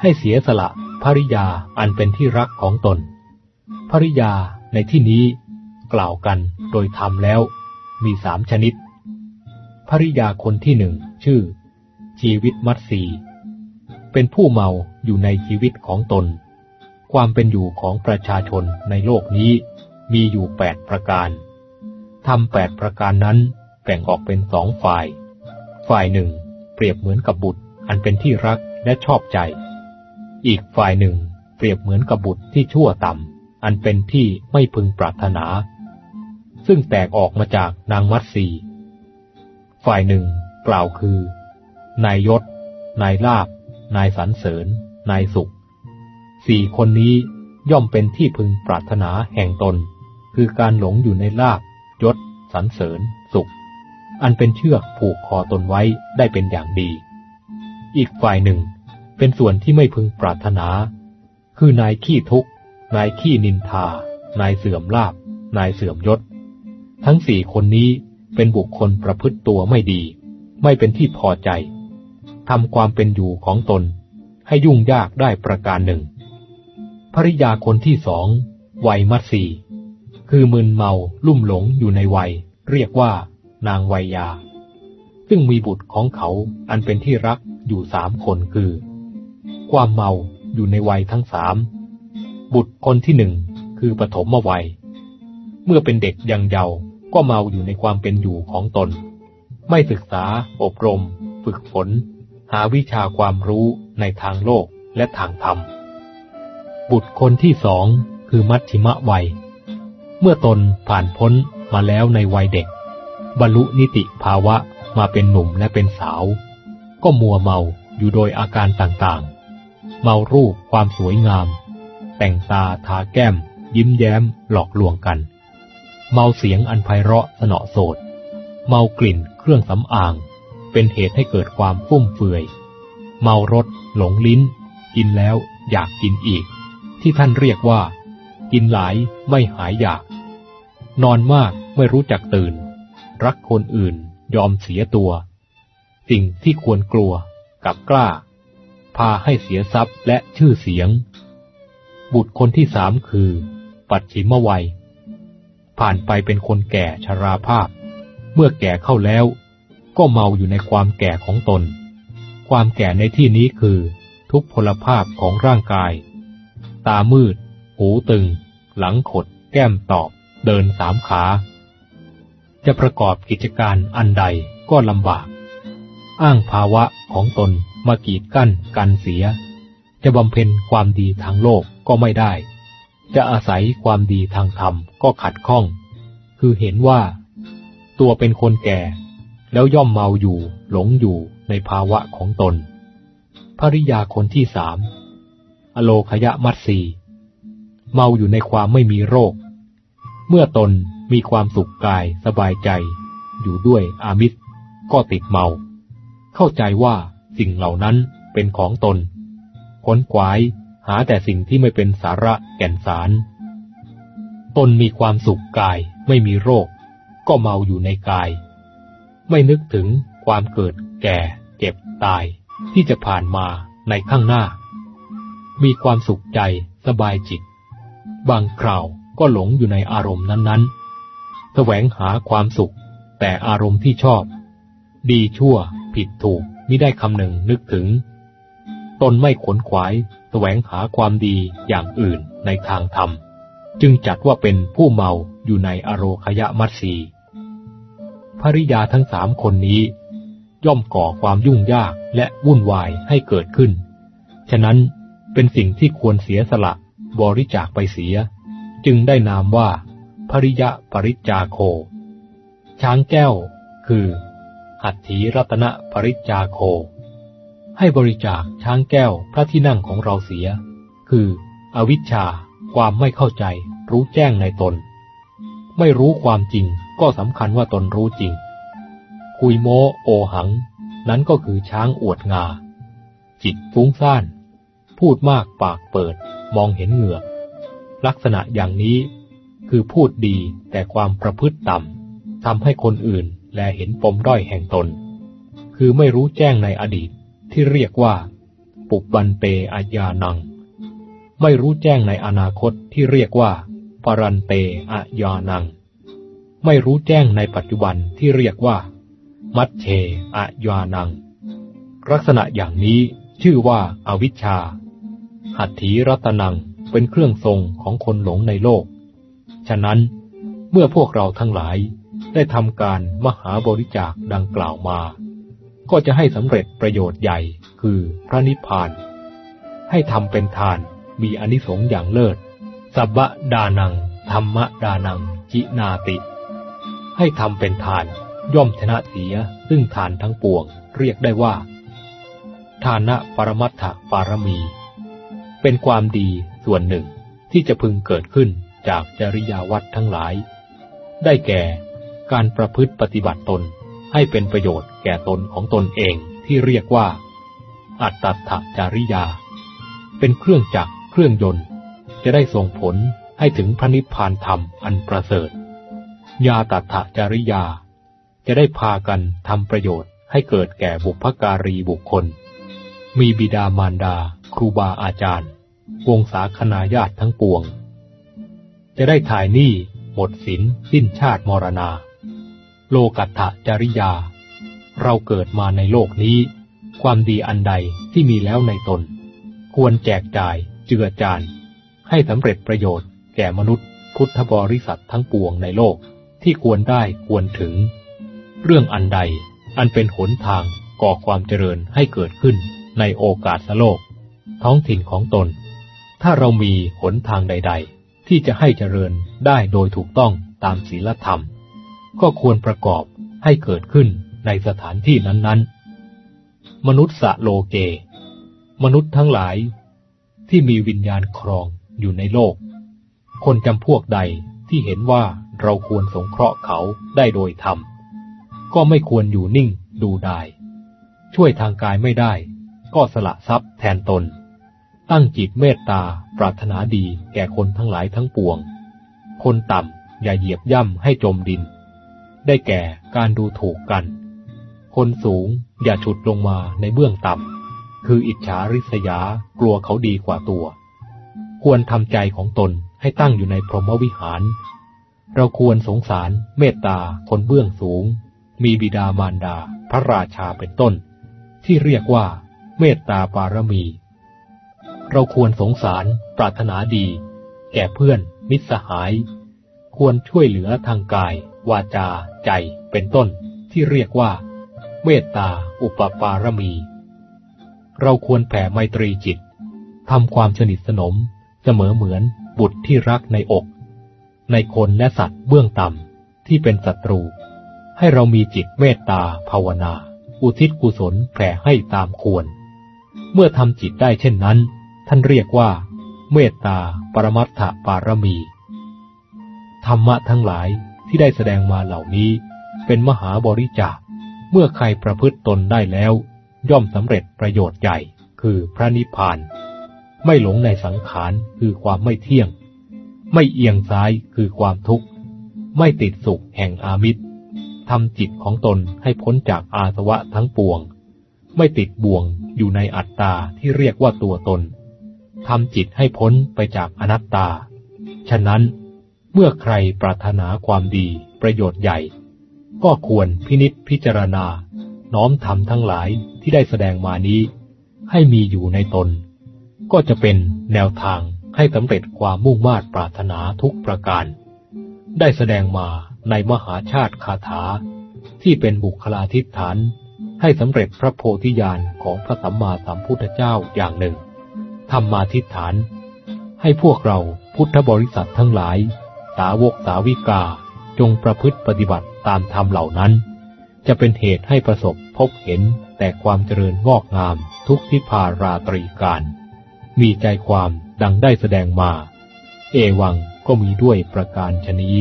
A: ให้เสียสละภริยาอันเป็นที่รักของตน ภริยาในที่นี้ กล่าวกันโดยธรรมแล้วมีสามชนิด ภริยาคนที่หนึ่งชื่อ ชีวิตมัตสีเป็นผู้เมาอยู่ในชีวิตของตน ความเป็นอยู่ของประชาชนในโลกนี้มีอยู่แปดประการ ทำแปดประการนั้นแบ่งออกเป็นสองฝ่าย ฝ่ายหนึ่ง เปรียบเหมือนกับบุตร อันเป็นที่รักและชอบใจ อีกฝ่ายหนึ่ง เปรียบเหมือนกับบุตรที่ชั่วต่ำ อันเป็นที่ไม่พึงปรารถนา ซึ่งแตกออกมาจากนางมัตสี ฝ่ายหนึ่ง กล่าวคือ นายยศ นายลาบ นายสรรเสริญ นายสุข สี่คนนี้ย่อมเป็นที่พึงปรารถนาแห่งตน คือการหลงอยู่ในลาบ ยศสรรเสริญ สุข อันเป็นเชือกผูกคอตนไว้ได้เป็นอย่างดี อีกฝ่ายหนึ่ง เป็นส่วนที่ไม่พึงปรารถนา คือนายขี้ทุกข์ นายขี้นินทา นายเสื่อมลาบ นายเสื่อมยศ ทั้งสี่คนนี้เป็นบุคคลประพฤติตัวไม่ดี ไม่เป็นที่พอใจทำความเป็นอยู่ของตน ให้ยุ่งยากได้ประการหนึ่งภริยาคนที่สองวัยมัตสี คือมึนเมาลุ่มหลงอยู่ในวัย เรียกว่า นางวัยยา ซึ่งมีบุตรของเขาอันเป็นที่รักอยู่สามคนคือ ความเมาอยู่ในวัยทั้งสามบุตรคนที่หนึ่งคือปฐมวัย เมื่อเป็นเด็กยังเยาว์ก็เมาอยู่ในความเป็นอยู่ของตน ไม่ศึกษา อบรม ฝึกฝน หาวิชาความรู้ในทางโลกและทางธรรม บุตรคนที่สองคือมัชชิมะวัย เมื่อตนผ่านพ้นมาแล้วในวัยเด็ก บรรลุนิติภาวะมาเป็นหนุ่มและเป็นสาว ก็มัวเมาอยู่โดยอาการต่างๆ เมารูปความสวยงาม แต่งตาทาแก้ม ยิ้มแย้มหลอกลวงกัน เมาเสียงอันไพเราะสนอโสด เมากลิ่นเครื่องสำอาง เป็นเหตุให้เกิดความฟุ่มเฟือย เมารสหลงลิ้น กินแล้วอยากกินอีก ที่ท่านเรียกว่า กินหลายไม่หายอยาก นอนมากไม่รู้จักตื่น รักคนอื่นยอมเสียตัว สิ่งที่ควรกลัวกับกล้า พาให้เสียทรัพย์และชื่อเสียง บุตรคนที่สามคือ ปัจฉิมวัย ผ่านไปเป็นคนแก่ชราภาพ เมื่อแก่เข้าแล้ว ก็เมาอยู่ในความแก่ของตน ความแก่ในที่นี้คือ ทุกพลภาพของร่างกาย ตามืด หูตึง หลังขด แก้มตอบ เดินสามขา จะประกอบกิจการอันใดก็ลำบาก อ้างภาวะของตนมากีดกั้นกันเสีย จะบำเพ็ญความดีทางโลกก็ไม่ได้ จะอาศัยความดีทางธรรมก็ขัดข้อง คือเห็นว่า ตัวเป็นคนแก่ แล้วย่อมเมาอยู่หลงอยู่ในภาวะของตน ภริยาคนที่สาม อโลคยะมัตสี เมาอยู่ในความไม่มีโรค เมื่อตนมีความสุขกายสบายใจ อยู่ด้วยอามิตร ก็ติดเมา เข้าใจว่าสิ่งเหล่านั้นเป็นของตนขนขวายหาแต่สิ่งที่ไม่เป็นสาระแก่นสาร ตนมีความสุขกายไม่มีโรค ก็เมาอยู่ในกาย ไม่นึกถึงความเกิดแก่ เจ็บตายที่จะผ่านมาในข้างหน้า มีความสุขใจสบายจิต บางคราว ก็หลงอยู่ในอารมณ์นั้นๆ แสวงหาความสุข แต่อารมณ์ที่ชอบ ดีชั่ว ผิดถูกมิได้คำหนึ่งนึกถึง ตนไม่ขนขวาย แสวงหาความดีอย่างอื่นในทางธรรม จึงจัดว่าเป็นผู้เมาอยู่ในอโรคยมัตสีภริยาทั้งสามคนนี้ ย่อมก่อความยุ่งยากและวุ่นวายให้เกิดขึ้น ฉะนั้นเป็นสิ่งที่ควรเสียสละบริจาคไปเสีย จึงได้นามว่า ภริยะปริจาโค ช้างแก้ว คือ หัตถีรัตนปริจาโค ให้บริจาคช้างแก้วพระที่นั่งของเราเสีย คือ อวิชชา ความไม่เข้าใจ รู้แจ้งในตน ไม่รู้ความจริงก็สำคัญว่าตนรู้จริง คุยโมโอหัง นั้นก็คือช้างอวดงา จิตฟุ้งซ่าน พูดมากปากเปิด มองเห็นเหงือก ลักษณะอย่างนี้ คือพูดดีแต่ความประพฤติต่ำทำให้คนอื่นแลเห็นปมด้อยแห่งตน คือไม่รู้แจ้งในอดีตที่เรียกว่า ปุบบันเปอาญานัง ไม่รู้แจ้งในอนาคตที่เรียกว่า ปรันเตอาญานัง ไม่รู้แจ้งในปัจจุบันที่เรียกว่า มัชเชอาญานัง ลักษณะอย่างนี้ชื่อว่าอาวิชชา หัตถีรัตนัง เป็นเครื่องทรงของคนหลงในโลก ฉะนั้นเมื่อพวกเราทั้งหลายได้ทำการมหาบริจาคดังกล่าวมา ก็จะให้สำเร็จประโยชน์ใหญ่คือพระนิพพาน ให้ทำเป็นทานมีอนิสงส์อย่างเลิศ สับบะดานัง ธรรมดานัง จินาติ ให้ทำเป็นทานย่อมชนะเสียซึ่งทานทั้งปวงเรียกได้ว่า ทานะปรมัตถปารมี เป็นความดี ส่วนหนึ่งที่จะพึงเกิดขึ้นจากจริยาวัดทั้งหลาย ได้แก่การประพฤติปฏิบัติตนให้เป็นประโยชน์แก่ตนของตนเองที่เรียกว่า อัตตถจาริยา เป็นเครื่องจักรเครื่องยนต์ จะได้ส่งผลให้ถึงพระนิพพานธรรมอันประเสริฐ ยาตัถจาริยา จะได้พากันทำประโยชน์ให้เกิดแก่บุพการีบุคคล มีบิดามารดา ครูบาอาจารย์ วงศาคณาญาติทั้งปวง จะได้ถ่ายหนี้หมดสินสิ้นชาติมรณา โลกัตถจริยา เราเกิดมาในโลกนี้ ความดีอันใดที่มีแล้วในตน ควรแจกจ่ายเจือจาน ให้สำเร็จประโยชน์แก่มนุษย์พุทธบริษัททั้งปวงในโลกที่ควรได้ควรถึง เรื่องอันใดอันเป็นหนทางก่อความเจริญให้เกิดขึ้นในโอกาสโลก ท้องถิ่นของตน ถ้าเรามีหนทางใด ๆ ที่จะให้เจริญได้โดยถูกต้องตามศีลธรรม ก็ควรประกอบให้เกิดขึ้นในสถานที่นั้นๆ มนุษย์สะโลเก มนุษย์ทั้งหลายที่มีวิญญาณครองอยู่ในโลก คนจำพวกใดที่เห็นว่าเราควรสงเคราะห์เขาได้โดยธรรม ก็ไม่ควรอยู่นิ่งดูได้ ช่วยทางกายไม่ได้ ก็สละทรัพย์แทนตน ตั้งจิตเมตตา ปรารถนาดีแก่คนทั้งหลายทั้งปวง คนต่ำอย่าเหยียบย่ำให้จมดิน ได้แก่การดูถูกกัน คนสูงอย่าฉุดลงมาในเบื้องต่ำ คืออิจฉาริษยากลัวเขาดีกว่าตัว ควรทำใจของตนให้ตั้งอยู่ในพรหมวิหาร เราควรสงสารเมตตาคนเบื้องสูง มีบิดามารดา พระราชาเป็นต้น ที่เรียกว่า เมตตาปารมี เราควรสงสาร ปรารถนาดี แก่เพื่อน มิตรสหาย ควรช่วยเหลือทางกาย วาจา ใจ เป็นต้น ที่เรียกว่า เมตตา อุปปารมี เราควรแผ่ไมตรีจิตทำความสนิทสนม เสมอเหมือนบุตรที่รักในอก ในคนและสัตว์เบื้องต่ำที่เป็นศัตรู ให้เรามีจิตเมตตาภาวนา อุทิศกุศลแผ่ให้ตามควร เมื่อทำจิตได้เช่นนั้น ท่านเรียกว่า เมตตาปรมัตถปารมี ธรรมะทั้งหลายที่ได้แสดงมาเหล่านี้ เป็นมหาบริจาค เมื่อใครประพฤติตนได้แล้ว ย่อมสำเร็จประโยชน์ใหญ่ คือพระนิพพาน ไม่หลงในสังขารคือความไม่เที่ยง ไม่เอียงซ้ายคือความทุกข์ ไม่ติดสุขแห่งอามิตรทำจิตของตนให้พ้นจากอาสวะทั้งปวง ไม่ติดบ่วงอยู่ในอัตตาที่เรียกว่าตัวตน ทำจิตให้พ้นไปจากอนัตตา ฉะนั้น เมื่อใครปรารถนาความดีประโยชน์ใหญ่ ก็ควรพินิษพิจารณา น้อมทำทั้งหลายที่ได้แสดงมานี้ ให้มีอยู่ในตน ก็จะเป็นแนวทางให้สำเร็จความมุ่งมา่ปรารถนาทุกประการ ได้แสดงมาในมหาชาติคาถา ที่เป็นบุคลาธิฐาน ให้สำเร็จพระโพธิญาณของพระสัมมาสัมพุทธเจ้าอย่างหนึ่ง ธรรมาทิฏฐาน ให้พวกเราพุทธบริษัททั้งหลาย สาวกสาวิกาจงประพฤติปฏิบัติตามธรรมเหล่านั้น จะเป็นเหตุให้ประสบพบเห็นแต่ความเจริญงอกงามทุกทิพาราตรีการ มีใจความดังได้แสดงมา เอวังก็มีด้วยประการชนี้